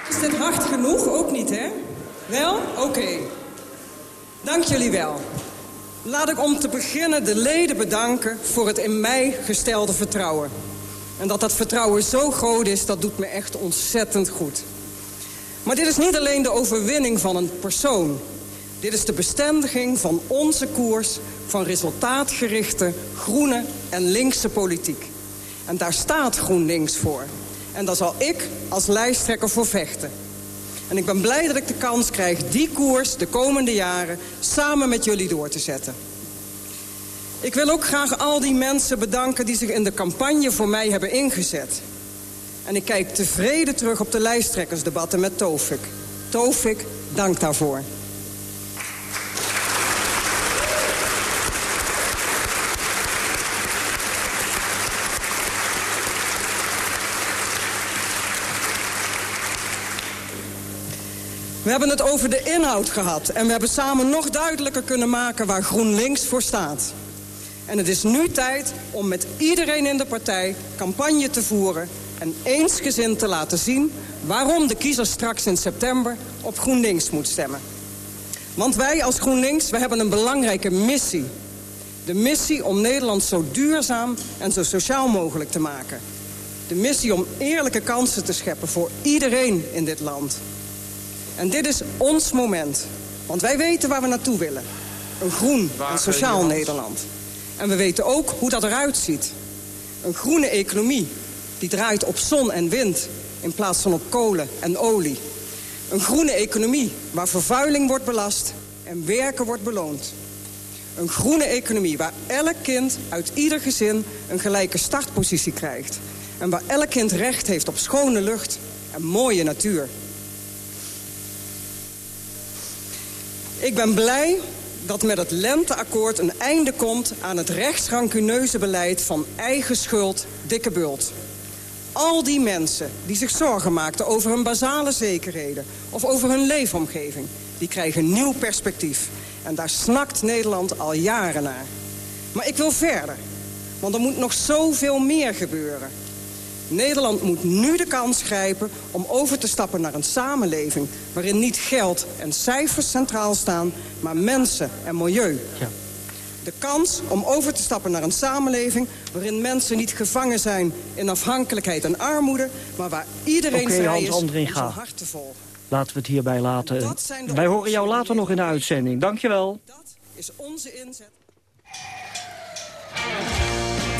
Is dit hard genoeg? Ook niet, hè? Wel? Oké. Dank jullie wel. Laat ik om te beginnen de leden bedanken voor het in mij gestelde vertrouwen. En dat dat vertrouwen zo groot is, dat doet me echt ontzettend goed. Maar dit is niet alleen de overwinning van een persoon. Dit is de bestendiging van onze koers van resultaatgerichte, groene en linkse politiek. En daar staat GroenLinks voor. En daar zal ik als lijsttrekker voor vechten. En ik ben blij dat ik de kans krijg die koers de komende jaren samen met jullie door te zetten. Ik wil ook graag al die mensen bedanken die zich in de campagne voor mij hebben ingezet. En ik kijk tevreden terug op de lijsttrekkersdebatten met Tofik. Tofik, dank daarvoor. Hebben het over de inhoud gehad en we hebben samen nog duidelijker kunnen maken waar GroenLinks voor staat. En het is nu tijd om met iedereen in de partij campagne te voeren en eensgezind te laten zien waarom de kiezer straks in september op GroenLinks moet stemmen. Want wij als GroenLinks, we hebben een belangrijke missie. De missie om Nederland zo duurzaam en zo sociaal mogelijk te maken. De missie om eerlijke kansen te scheppen voor iedereen in dit land. En dit is ons moment. Want wij weten waar we naartoe willen. Een groen en sociaal Nederland. En we weten ook hoe dat eruit ziet. Een groene economie die draait op zon en wind in plaats van op kolen en olie. Een groene economie waar vervuiling wordt belast en werken wordt beloond. Een groene economie waar elk kind uit ieder gezin een gelijke startpositie krijgt. En waar elk kind recht heeft op schone lucht en mooie natuur. Ik ben blij dat met het lenteakkoord een einde komt aan het rechtsrancuneuze beleid van eigen schuld, dikke bult. Al die mensen die zich zorgen maakten over hun basale zekerheden of over hun leefomgeving, die krijgen nieuw perspectief. En daar snakt Nederland al jaren naar. Maar ik wil verder, want er moet nog zoveel meer gebeuren. Nederland moet nu de kans grijpen om over te stappen naar een samenleving... waarin niet geld en cijfers centraal staan, maar mensen en milieu. Ja. de kans om over te stappen naar een samenleving... waarin mensen niet gevangen zijn in afhankelijkheid en armoede... maar waar iedereen Oké, vrij is om zijn hart te volgen. Laten we het hierbij laten. Wij horen jou later nog in de uitzending. Dankjewel. is onze inzet.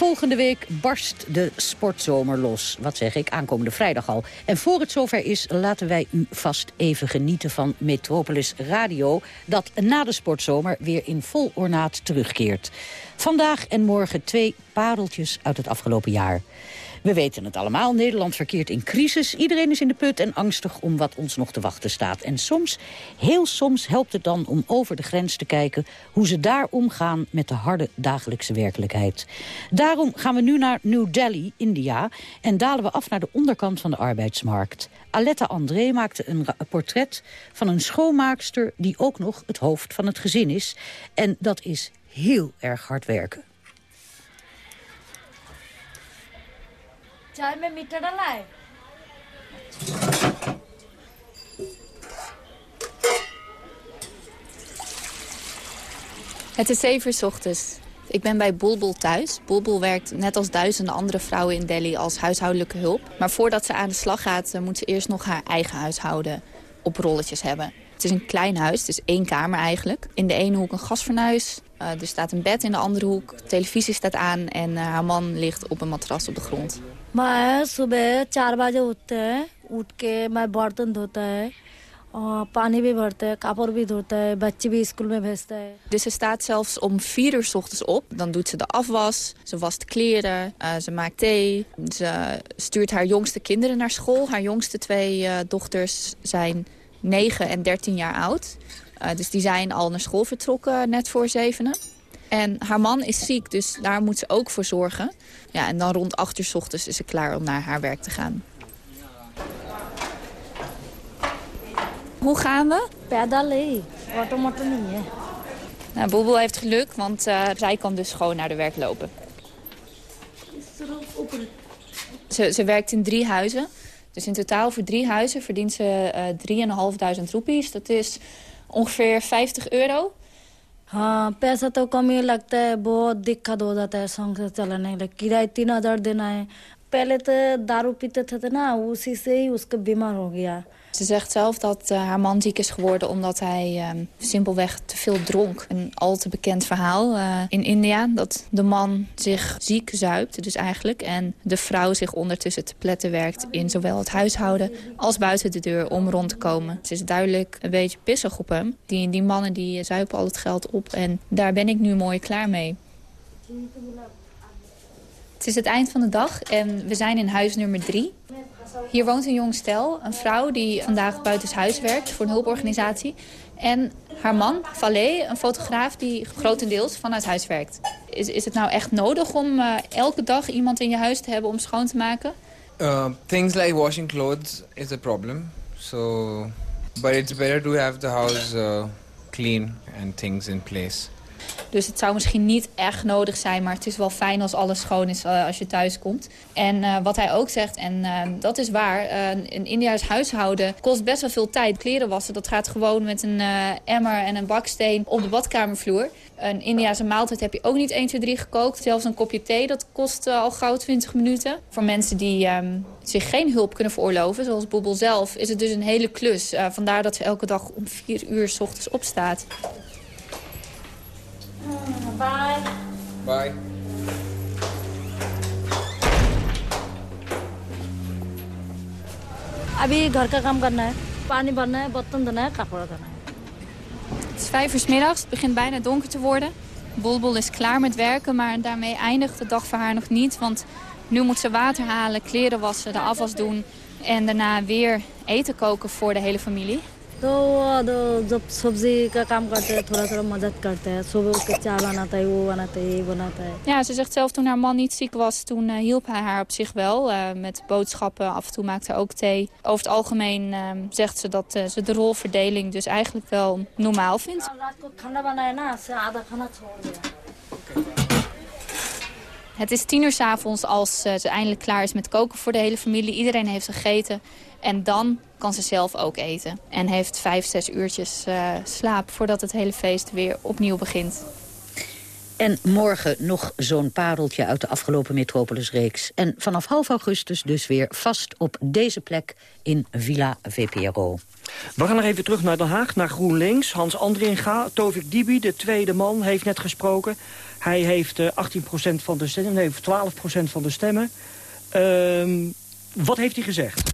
Volgende week barst de sportzomer los. Wat zeg ik, aankomende vrijdag al. En voor het zover is, laten wij u vast even genieten van Metropolis Radio... dat na de sportzomer weer in vol ornaat terugkeert. Vandaag en morgen twee pareltjes uit het afgelopen jaar. We weten het allemaal, Nederland verkeert in crisis. Iedereen is in de put en angstig om wat ons nog te wachten staat. En soms, heel soms, helpt het dan om over de grens te kijken... hoe ze daar omgaan met de harde dagelijkse werkelijkheid. Daarom gaan we nu naar New Delhi, India... en dalen we af naar de onderkant van de arbeidsmarkt. Aletta André maakte een portret van een schoonmaakster... die ook nog het hoofd van het gezin is. En dat is heel erg hard werken. चाय में मीठा डाला है Het is 7 uur 's ochtends. Ik ben bij Bulbul thuis. Bulbul werkt net als duizenden andere vrouwen in Delhi als huishoudelijke hulp. Maar voordat ze aan de slag gaat, eh, moet ze eerst nog haar eigen huishouden op rolletjes hebben. Het is een klein huis, dus één kamer eigenlijk. In de ene hoek een gasfornuis. Eh, er staat een bed in de andere hoek. Televisie staat aan en eh, haar man ligt op een matras op de grond. Maar Pani. Dus ze staat zelfs om vier uur s ochtends op. Dan doet ze de afwas, ze wast kleren, eh, ze maakt thee. Ze stuurt haar jongste kinderen naar school. Haar jongste twee dochters zijn 9 en 13 jaar oud. Eh, dus die zijn al naar school vertrokken net voor zevenen. En haar man is ziek, dus daar moet ze ook voor zorgen. Ja, en dan rond 8 uur s ochtends is ze klaar om naar haar werk te gaan. Hoe gaan we? Pedalen. Wat om niet, Nou, Boebel heeft geluk, want eh, zij kan dus gewoon naar de werk lopen. Ze, ze werkt in drie huizen. Dus in totaal voor drie huizen verdient ze eh 3.500 roepies. Dat is ongeveer 50 euro. हाँ पैसा तो कम ही लगता है बहुत दिक्कत हो जाता है संसार चलाने लगे किराए तीन हजार देना है पहले तो दारू पीते थे ना उसी से ही उसका बीमार हो गया Ze zegt zelf dat eh, haar man ziek is geworden omdat hij eh, simpelweg te veel dronk. Een al te bekend verhaal eh, in India. Dat de man zich ziek zuipt, dus eigenlijk. En de vrouw zich ondertussen te pletten werkt in zowel het huishouden als buiten de deur om rond te komen. Ze is duidelijk een beetje pissig op hem. Die, die mannen die zuipen al het geld op en daar ben ik nu mooi klaar mee. Het is het eind van de dag en we zijn in huis nummer drie. Hier woont een jong stel, een vrouw die vandaag buitenshuis werkt voor een hulporganisatie. En haar man, Valé, een fotograaf die grotendeels vanuit huis werkt. Is, is het nou echt nodig om eh, elke dag iemand in je huis te hebben om schoon te maken? Uh, things like washing clothes is a problem. So, but it's better to have the house uh, clean and things in place. Dus het zou misschien niet echt nodig zijn, maar het is wel fijn als alles schoon is eh, als je thuis komt. En eh, wat hij ook zegt, en eh, dat is waar, een India's huishouden kost best wel veel tijd. Kleren wassen, dat gaat gewoon met een emmer en een baksteen op de badkamervloer. Een Indiase maaltijd heb je ook niet 1, 2, 3 gekookt. Zelfs een kopje thee, dat kost al gauw 20 minuten. Voor mensen die ehm, zich geen hulp kunnen veroorloven, zoals Boebel zelf, is het dus een hele klus. Vandaar dat ze elke dag om 4 uur s ochtends opstaat. Bye Bye. अभी घर का काम करना है पानी भरना है बर्तन धोना है कपड़ा धोना है Het is vijf uur 's middags, het begint bijna donker te worden. Bolbol is klaar met werken, maar daarmee eindigt de dag voor haar nog niet. Want nu moet ze water halen, kleren wassen, de afwas doen... en daarna weer eten koken voor de hele familie. तो वो दो- जब सब्जी का काम करते हैं थोड़ा थोड़ा मदद करते हैं सुबह उठ के चाय बनाता है वो बनाता है ये बनाता है Ja, ze zegt zelf toen haar man niet ziek was, toen eh, hielp hij haar op zich wel. eh, met boodschappen, af en toe maakte hij ook thee. Over het algemeen eh, zegt ze dat eh, ze de rolverdeling dus eigenlijk wel normaal vindt. रात het is tien uur 's avonds als eh, ze eindelijk klaar is met koken voor de hele familie. Iedereen heeft gegeten. En dan kan ze zelf ook eten. En heeft vijf, zes uurtjes eh, slaap voordat het hele feest weer opnieuw begint. En morgen nog zo'n pareltje uit de afgelopen Metropolis-reeks. En vanaf half augustus dus weer vast op deze plek in Villa VPRO. We gaan nog even terug naar Den Haag, naar GroenLinks. Hans Andringa, Tovik Dibi, de tweede man, heeft net gesproken. Hij heeft eh, 18% van de stemmen, nee, 12% van de stemmen. Ehm, wat heeft hij gezegd?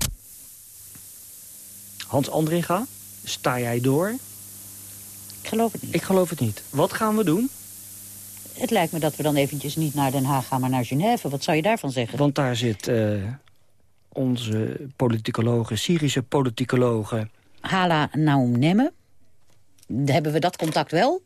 Hans Andringa, sta jij door? Ik geloof het niet. Ik geloof het niet. Wat gaan we doen? Het lijkt me dat we dan eventjes niet naar Den Haag gaan, maar naar Genève. Wat zou je daarvan zeggen? Want daar zit eh, onze politicologe, Syrische politicologe... Hala Naum Nemme. Hebben we dat contact wel?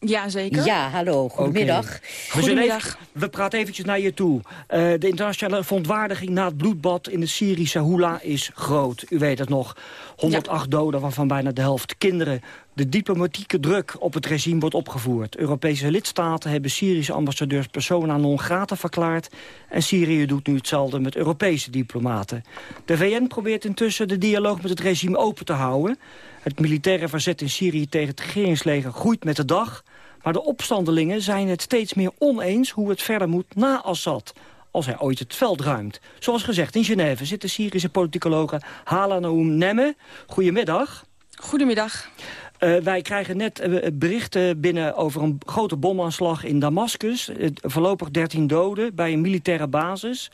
Ja, zeker. Ja, hallo, goedemiddag. We, even- we praten eventjes naar je toe. Eh, de internationale verontwaardiging na het bloedbad in de Syrische Hula is groot. U weet het nog. 108 doden, waarvan bijna de helft kinderen. De diplomatieke druk op het regime wordt opgevoerd. Europese lidstaten hebben Syrische ambassadeurs persona non grata verklaard. En Syrië doet nu hetzelfde met Europese diplomaten. De VN probeert intussen de dialoog met het regime open te houden. Het militaire verzet in Syrië tegen het regeringsleger groeit met de dag. Maar de opstandelingen zijn het steeds meer oneens hoe het verder moet na Assad. Als hij ooit het veld ruimt. Zoals gezegd, in Genève zit de Syrische politicologe Hala Naoum Nemme. Goedemiddag. Goedemiddag. Eh, wij krijgen net eh, berichten binnen over een grote bomaanslag in Damascus. Eh, voorlopig 13 doden bij een militaire basis.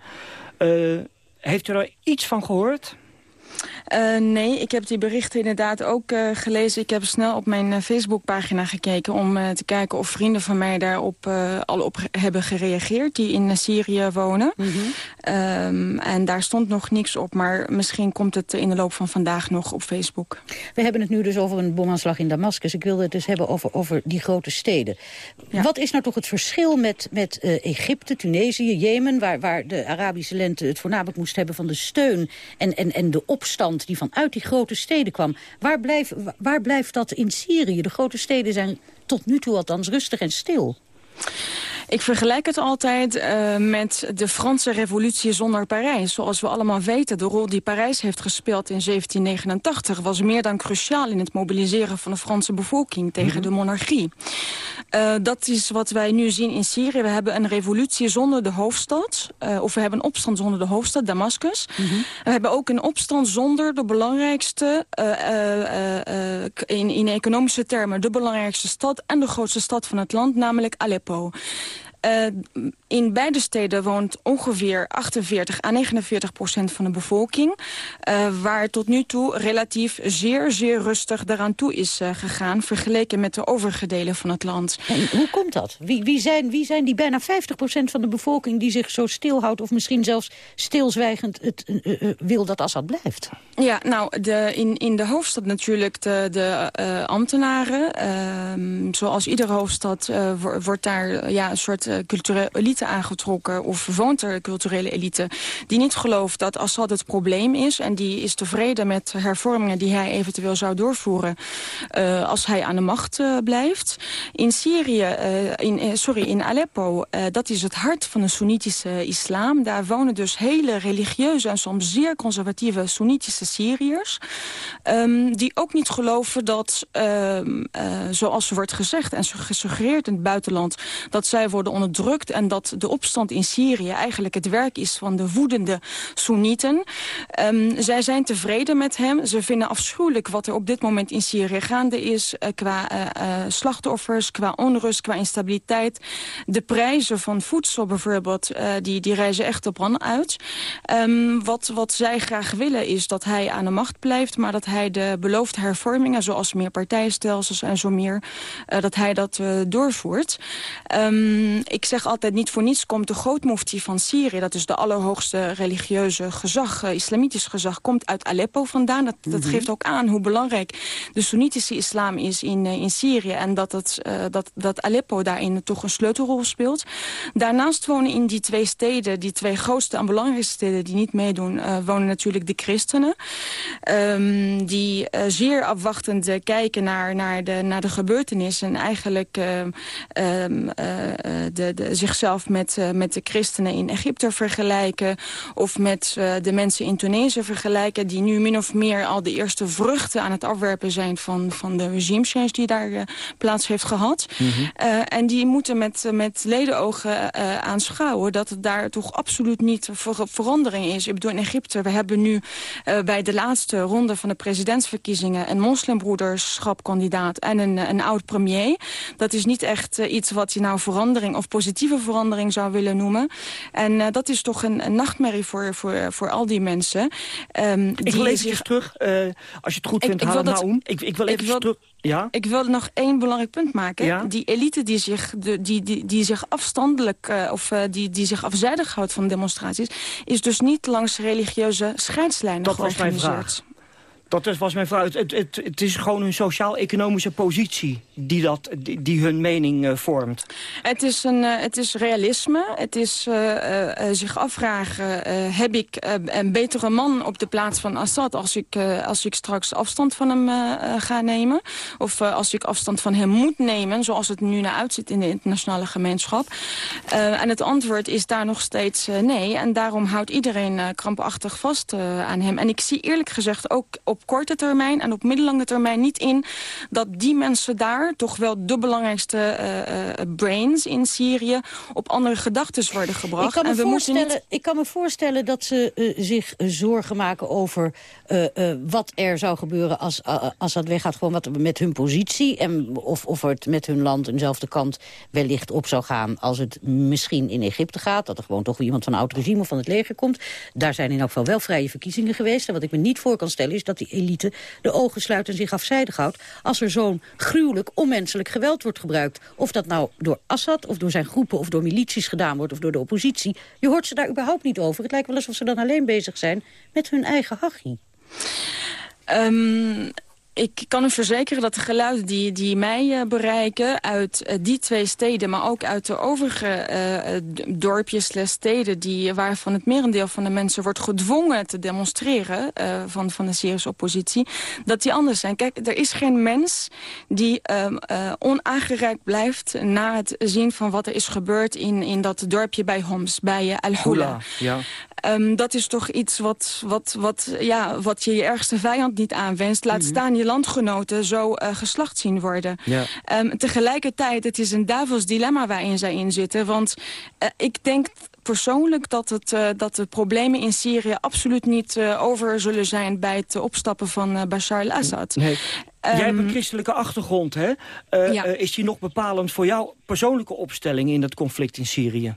Eh, heeft u daar iets van gehoord? Eh, nee, ik heb die berichten inderdaad ook eh, gelezen. Ik heb snel op mijn eh, Facebookpagina gekeken... om te kijken of vrienden van mij daarop al op hebben gereageerd... die in Syrië wonen. Ehm, en daar stond nog niks op, maar misschien komt het in de loop van vandaag nog op Facebook. We hebben het nu dus over een bomaanslag in Damascus. Ik wilde het dus hebben over, over die grote steden. Wat is nou toch het verschil met, met Egypte, Tunesië, Jemen... Waar, waar de Arabische lente het voornamelijk moest hebben van de steun... en, en, en de opstand die vanuit die grote steden kwam. Waar, blijf, waar blijft dat in Syrië? De grote steden zijn tot nu toe althans rustig en stil. Ik vergelijk het altijd eh, met de Franse revolutie zonder Parijs. Zoals we allemaal weten, de rol die Parijs heeft gespeeld in 1789... was meer dan cruciaal in het mobiliseren van de Franse bevolking tegen de monarchie. Eh, dat is wat wij nu zien in Syrië. We hebben een revolutie zonder de hoofdstad. eh, of we hebben een opstand zonder de hoofdstad, Damascus. We hebben ook een opstand zonder de belangrijkste... in, in economische termen de belangrijkste stad... en de grootste stad van het land, namelijk Aleppo. Eh, in beide steden woont ongeveer 48 à 49 procent van de bevolking. eh, waar tot nu toe relatief zeer, zeer rustig daaraan toe is eh, gegaan... vergeleken met de overige delen van het land. En hoe komt dat? Wie, wie, zijn, wie zijn die bijna 50% van de bevolking die zich zo stilhoudt... of misschien zelfs stilzwijgend het, wil dat Assad blijft? Ja, nou, de, in, in de hoofdstad natuurlijk de, de ambtenaren. Ehm, zoals iedere hoofdstad wo- wordt daar ja, een soort culturele elite aangetrokken... of woont er culturele elite die niet gelooft dat Assad het probleem is... en die is tevreden met hervormingen die hij eventueel zou doorvoeren... eh, als hij aan de macht eh, blijft. In Syrië, eh, in, eh, sorry, in Aleppo, eh, dat is het hart van de Soenitische islam. Daar wonen dus hele religieuze en soms zeer conservatieve Soenitische Syriërs... ehm, die ook niet geloven dat, ehm, eh, zoals wordt gezegd en gesuggereerd in het buitenland... dat zij worden onderdrukt en dat de opstand in Syrië eigenlijk het werk is van de woedende Soenieten. Ehm, zij zijn tevreden met hem. Ze vinden afschuwelijk wat er op dit moment in Syrië gaande is... eh, qua eh, eh, slachtoffers, qua onrust, qua instabiliteit. De prijzen van voedsel bijvoorbeeld, die, die reizen echt op pan uit. Ehm, wat, wat zij graag willen is dat hij aan de macht blijft... maar dat hij de beloofde hervormingen, zoals meer partijstelsels en zo meer... dat hij dat doorvoert. Ehm, ik zeg altijd niet voor niets komt de grootmufti van Syrië... dat is de allerhoogste religieuze gezag, uh, islamitisch gezag... komt uit Aleppo vandaan. Dat, dat mhm. geeft ook aan hoe belangrijk de Soenitische islam is in, uh, in Syrië... en dat, het, uh, dat, dat Aleppo daarin toch een sleutelrol speelt. Daarnaast wonen in die twee steden, die twee grootste en belangrijkste steden... die niet meedoen, wonen natuurlijk de christenen... Um, die zeer afwachtend kijken naar, naar, de, naar de gebeurtenissen... en eigenlijk um, de, de, zichzelf met, met de christenen in Egypte vergelijken... of met uh, de mensen in Tunesië vergelijken... die nu min of meer al de eerste vruchten aan het afwerpen zijn... van, van de regime change die daar uh, plaats heeft gehad. Mm -hmm. uh, en die moeten met, met ledenogen aanschouwen... dat het daar toch absoluut niet ver verandering is. Ik bedoel, in Egypte, we hebben nu bij de laatste ronde... van de presidentsverkiezingen een moslimbroederschapkandidaat... en een, een oud-premier. Dat is niet echt iets wat je nou verandering of positieve verandering zou willen noemen. En uh, dat is toch een, een, nachtmerrie voor, voor, voor al die mensen. Um, ik wil even zich... terug, uh, als je het goed vindt, ik, ik wil dat. Ik, ik wil even ik wil, terug... Ja? Ik wilde nog één belangrijk punt maken. Ja? Die elite die zich, de, die, die, die zich afstandelijk uh, of uh, die, die zich afzijdig houdt van demonstraties... is dus niet langs religieuze scheidslijnen dat georganiseerd. Dat was mijn vraag. Het, het, het is gewoon hun sociaal-economische positie die, dat, die, hun mening uh, vormt. Het is, een, uh, het is realisme. Het is uh, zich afvragen, heb ik een betere man op de plaats van Assad... als ik, als ik straks afstand van hem ga nemen? Of als ik afstand van hem moet nemen, zoals het nu naar uitziet in de internationale gemeenschap? en het antwoord is daar nog steeds nee. En daarom houdt iedereen krampachtig vast aan hem. En ik zie eerlijk gezegd ook op korte termijn en op middellange termijn niet in... dat die mensen daar, toch wel de belangrijkste uh, uh, brains in Syrië... op andere gedachten worden gebracht. Ik kan, me, en we voorstellen, niet... ik kan me voorstellen dat ze uh, zich zorgen maken over wat er zou gebeuren... als, als dat weggaat, gewoon wat met hun positie... en of, of het met hun land eenzelfde kant wellicht op zou gaan... als het misschien in Egypte gaat, dat er gewoon toch iemand van een oud regime of van het leger komt. Daar zijn in elk geval wel vrije verkiezingen geweest. En wat ik me niet voor kan stellen is dat die elite de ogen sluit en zich afzijdig houdt... als er zo'n gruwelijk onmenselijk geweld wordt gebruikt. Of dat nou door Assad of door zijn groepen of door milities gedaan wordt... of door de oppositie. Je hoort ze daar überhaupt niet over. Het lijkt wel alsof ze dan alleen bezig zijn met hun eigen hachie. Um, ik kan u verzekeren dat de geluiden die, die mij uh, bereiken... uit uh, die twee steden, maar ook uit de overige uh, dorpjes, steden... Die, waarvan het merendeel van de mensen wordt gedwongen te demonstreren... van, van de Syrische oppositie, dat die anders zijn. Kijk, er is geen mens die ehm, onaangereikt blijft... na het zien van wat er is gebeurd in, in dat dorpje bij Homs, bij Al-Hula. Ja. Um, dat is toch iets wat, wat, wat, ja, wat je je ergste vijand niet aanwenst. Laat mm -hmm. staan je landgenoten zo uh, geslacht zien worden. Ja. Um, tegelijkertijd, het is een duivels dilemma waarin zij in zitten. Want uh, ik denk persoonlijk dat, het, uh, dat de problemen in Syrië absoluut niet over zullen zijn... bij het opstappen van Bashar al-Assad. Nee. Um, Jij hebt een christelijke achtergrond, hè? Ja. is die nog bepalend voor jouw persoonlijke opstelling in het conflict in Syrië?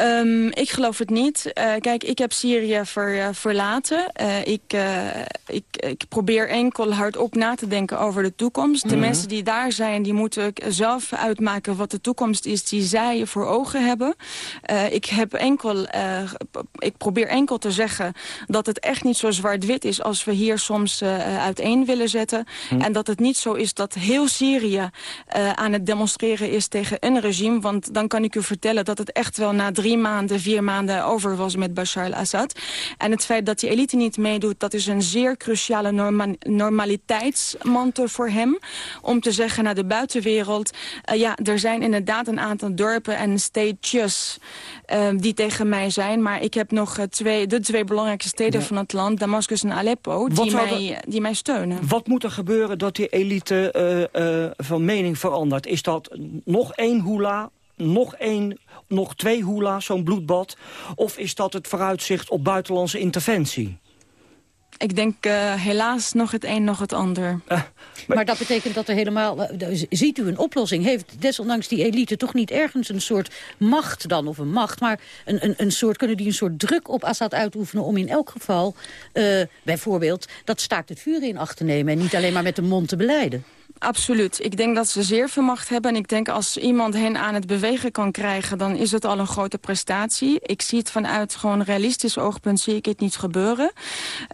Um, ik geloof het niet. Uh, kijk, ik heb Syrië ver, uh, verlaten. Uh, ik, ik, ik probeer enkel hardop na te denken over de toekomst. De mm -hmm. mensen die daar zijn, die moeten zelf uitmaken wat de toekomst is die zij voor ogen hebben. ik, heb enkel, ik probeer enkel te zeggen dat het echt niet zo zwart-wit is als we hier soms uiteen willen zetten. Mm. En dat het niet zo is dat heel Syrië aan het demonstreren is tegen een regime. Want dan kan ik u vertellen dat het echt wel na drie drie maanden, vier maanden over was met Bashar al-Assad. En het feit dat die elite niet meedoet, dat is een zeer cruciale norma normaliteitsmantel voor hem. Om te zeggen naar de buitenwereld, uh, ja, er zijn inderdaad een aantal dorpen en stages uh, die tegen mij zijn. Maar ik heb nog uh, twee, de twee belangrijkste steden ja. van het land, Damascus en Aleppo, die mij, er, die mij steunen. Wat moet er gebeuren dat die elite van mening verandert? Is dat nog één hula nog één, nog twee hula's, zo'n bloedbad? Of is dat het vooruitzicht op buitenlandse interventie? Ik denk uh, helaas nog het een, nog het ander. Uh, maar... maar... dat betekent dat er helemaal... Uh, ziet u een oplossing? Heeft desondanks die elite toch niet ergens een soort macht dan? Of een macht, maar een, een, een soort, kunnen die een soort druk op Assad uitoefenen... om in elk geval bijvoorbeeld dat staakt het vuur in acht te nemen... en niet alleen maar met de mond te beleiden? Absoluut. Ik denk dat ze zeer veel macht hebben. En ik denk als iemand hen aan het bewegen kan krijgen... dan is het al een grote prestatie. Ik zie het vanuit gewoon realistisch oogpunt zie ik het niet gebeuren.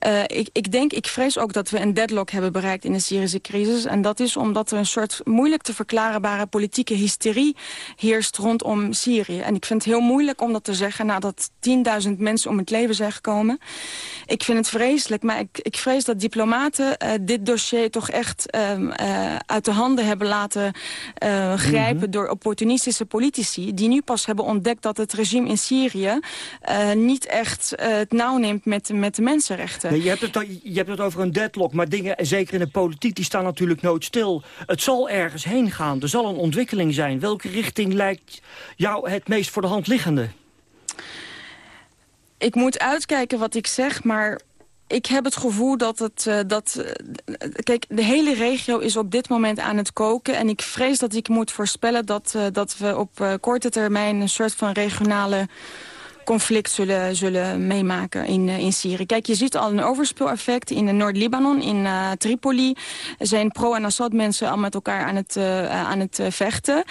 Uh, ik, ik denk, ik vrees ook dat we een deadlock hebben bereikt in de Syrische crisis. En dat is omdat er een soort moeilijk te verklarenbare politieke hysterie heerst rondom Syrië. En ik vind het heel moeilijk om dat te zeggen nadat 10.000 mensen om het leven zijn gekomen. Ik vind het vreselijk, maar ik, ik vrees dat diplomaten uh, dit dossier toch echt uh, uit de handen hebben laten uh, grijpen... Mm -hmm. door opportunistische politici die nu pas hebben ontdekt dat het regime in Syrië niet echt het nauw neemt met, met de mensenrechten. Nee, je, hebt het, je hebt het over een deadlock, maar dingen, zeker in de politiek, die staan natuurlijk nooit stil. Het zal ergens heen gaan, er zal een ontwikkeling zijn. Welke richting lijkt jou het meest voor de hand liggende? Ik moet uitkijken wat ik zeg, maar ik heb het gevoel dat het... Uh, dat, uh, kijk, de hele regio is op dit moment aan het koken. En ik vrees dat ik moet voorspellen dat, uh, dat we op korte termijn... een soort van regionale conflict zullen, zullen meemaken in, uh, in Syrië. Kijk, je ziet al een overspeleffect in Noord-Libanon, in uh, Tripoli. zijn pro- en Assad mensen al met elkaar aan het, aan het vechten.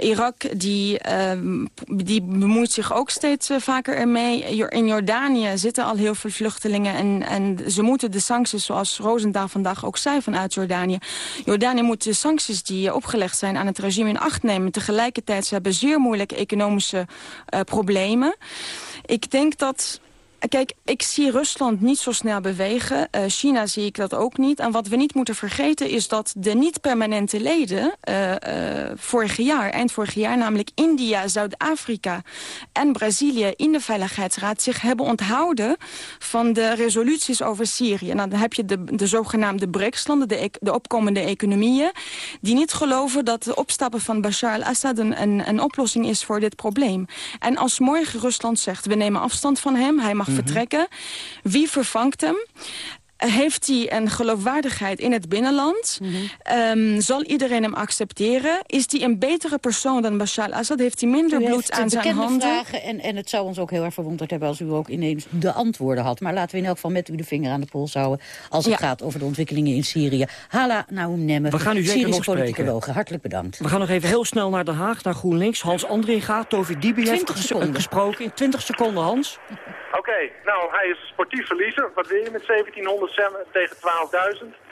Irak, die, ehm, die bemoeit zich ook steeds vaker ermee. In Jordanië zitten al heel veel vluchtelingen. En, en ze moeten de sancties, zoals Rosendaal vandaag ook zei vanuit Jordanië. Jordanië moet de sancties die opgelegd zijn aan het regime in acht nemen. Tegelijkertijd, ze hebben zeer moeilijke economische problemen. Ik denk dat... Kijk, ik zie Rusland niet zo snel bewegen. Uh, China zie ik dat ook niet. En wat we niet moeten vergeten is dat de niet-permanente leden... Uh, uh, vorig jaar, eind vorig jaar, namelijk India, Zuid-Afrika en Brazilië... in de Veiligheidsraad zich hebben onthouden van de resoluties over Syrië. Nou, dan heb je de, de zogenaamde BRICS-landen, de, de opkomende economieën... die niet geloven dat de opstappen van Bashar al-Assad een, een, een oplossing is voor dit probleem. En als morgen Rusland zegt, we nemen afstand van hem, hij mag. Vertrekken. Wie vervangt hem? Heeft hij een geloofwaardigheid in het binnenland? Mm -hmm. um, zal iedereen hem accepteren? Is hij een betere persoon dan Bashar al-Assad? Heeft hij minder u bloed aan zijn handen? Vragen en, en het zou ons ook heel erg verwonderd hebben... als u ook ineens de antwoorden had. Maar laten we in elk geval met u de vinger aan de pols houden... als het ja. gaat over de ontwikkelingen in Syrië. Hala Naum Nemme, we gaan u zeker nog spreken. Hartelijk bedankt. We gaan nog even heel snel naar Den Haag, naar GroenLinks. Hans Andringa, Tovi Dibi heeft ges gesproken. In 20 seconden, Hans. Oké, okay, nou, hij is een sportief verliezer. Wat wil je met 1700 tegen 12.000?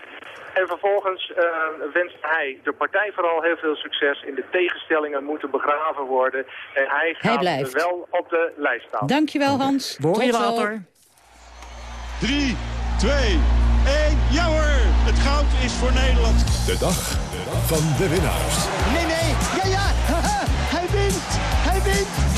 En vervolgens uh, wenst hij de partij vooral heel veel succes. In de tegenstellingen moeten begraven worden. En hij gaat hij wel op de lijst staan. Dankjewel Hans. Hoor je later. 3, 2, 1, ja hoor! Het goud is voor Nederland. De dag van de winnaars. Nee, nee, ja, ja, hij wint, hij wint.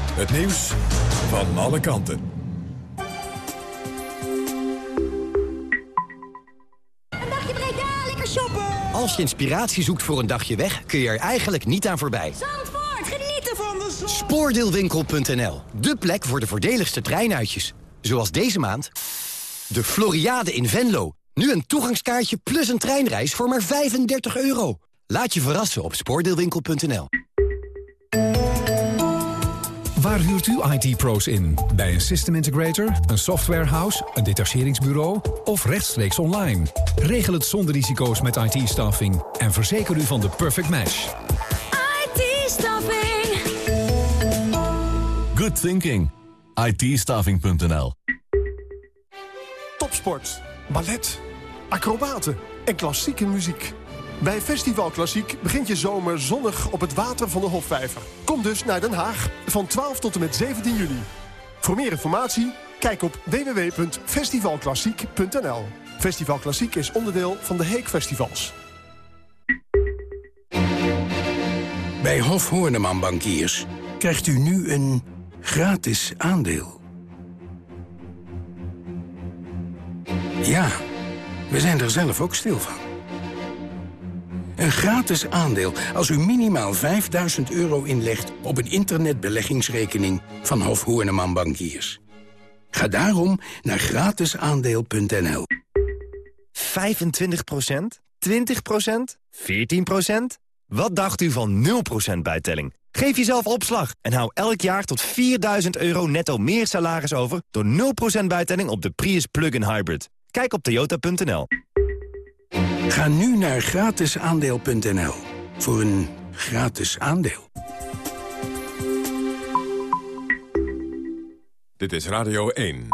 Het nieuws van alle kanten. Een dagje Breda, lekker shoppen! Als je inspiratie zoekt voor een dagje weg, kun je er eigenlijk niet aan voorbij. Zandvoort, genieten van de zon! Spoordeelwinkel.nl, de plek voor de voordeligste treinuitjes. Zoals deze maand de Floriade in Venlo. Nu een toegangskaartje plus een treinreis voor maar 35 euro. Laat je verrassen op spoordeelwinkel.nl. Waar huurt u IT-pro's in? Bij een system integrator, een softwarehouse, een detacheringsbureau of rechtstreeks online? Regel het zonder risico's met IT-staffing en verzeker u van de perfect match. IT-staffing. Good thinking. IT-staffing.nl Topsport, ballet, acrobaten en klassieke muziek. Bij Festival Klassiek begint je zomer zonnig op het water van de Hofvijver. Kom dus naar Den Haag van 12 tot en met 17 juli. Voor meer informatie, kijk op www.festivalklassiek.nl. Festival Klassiek is onderdeel van de Heek Festivals. Bij Hof Horneman Bankiers krijgt u nu een gratis aandeel. Ja, we zijn er zelf ook stil van. Een gratis aandeel als u minimaal 5000 euro inlegt op een internetbeleggingsrekening van Hof Hoorneman Bankiers. Ga daarom naar gratisaandeel.nl. 25% 20% 14% Wat dacht u van 0% bijtelling? Geef jezelf opslag en hou elk jaar tot 4000 euro netto meer salaris over... door 0% bijtelling op de Prius Plug-in Hybrid. Kijk op toyota.nl. Ga nu naar gratisaandeel.nl voor een gratis aandeel. Dit is Radio 1.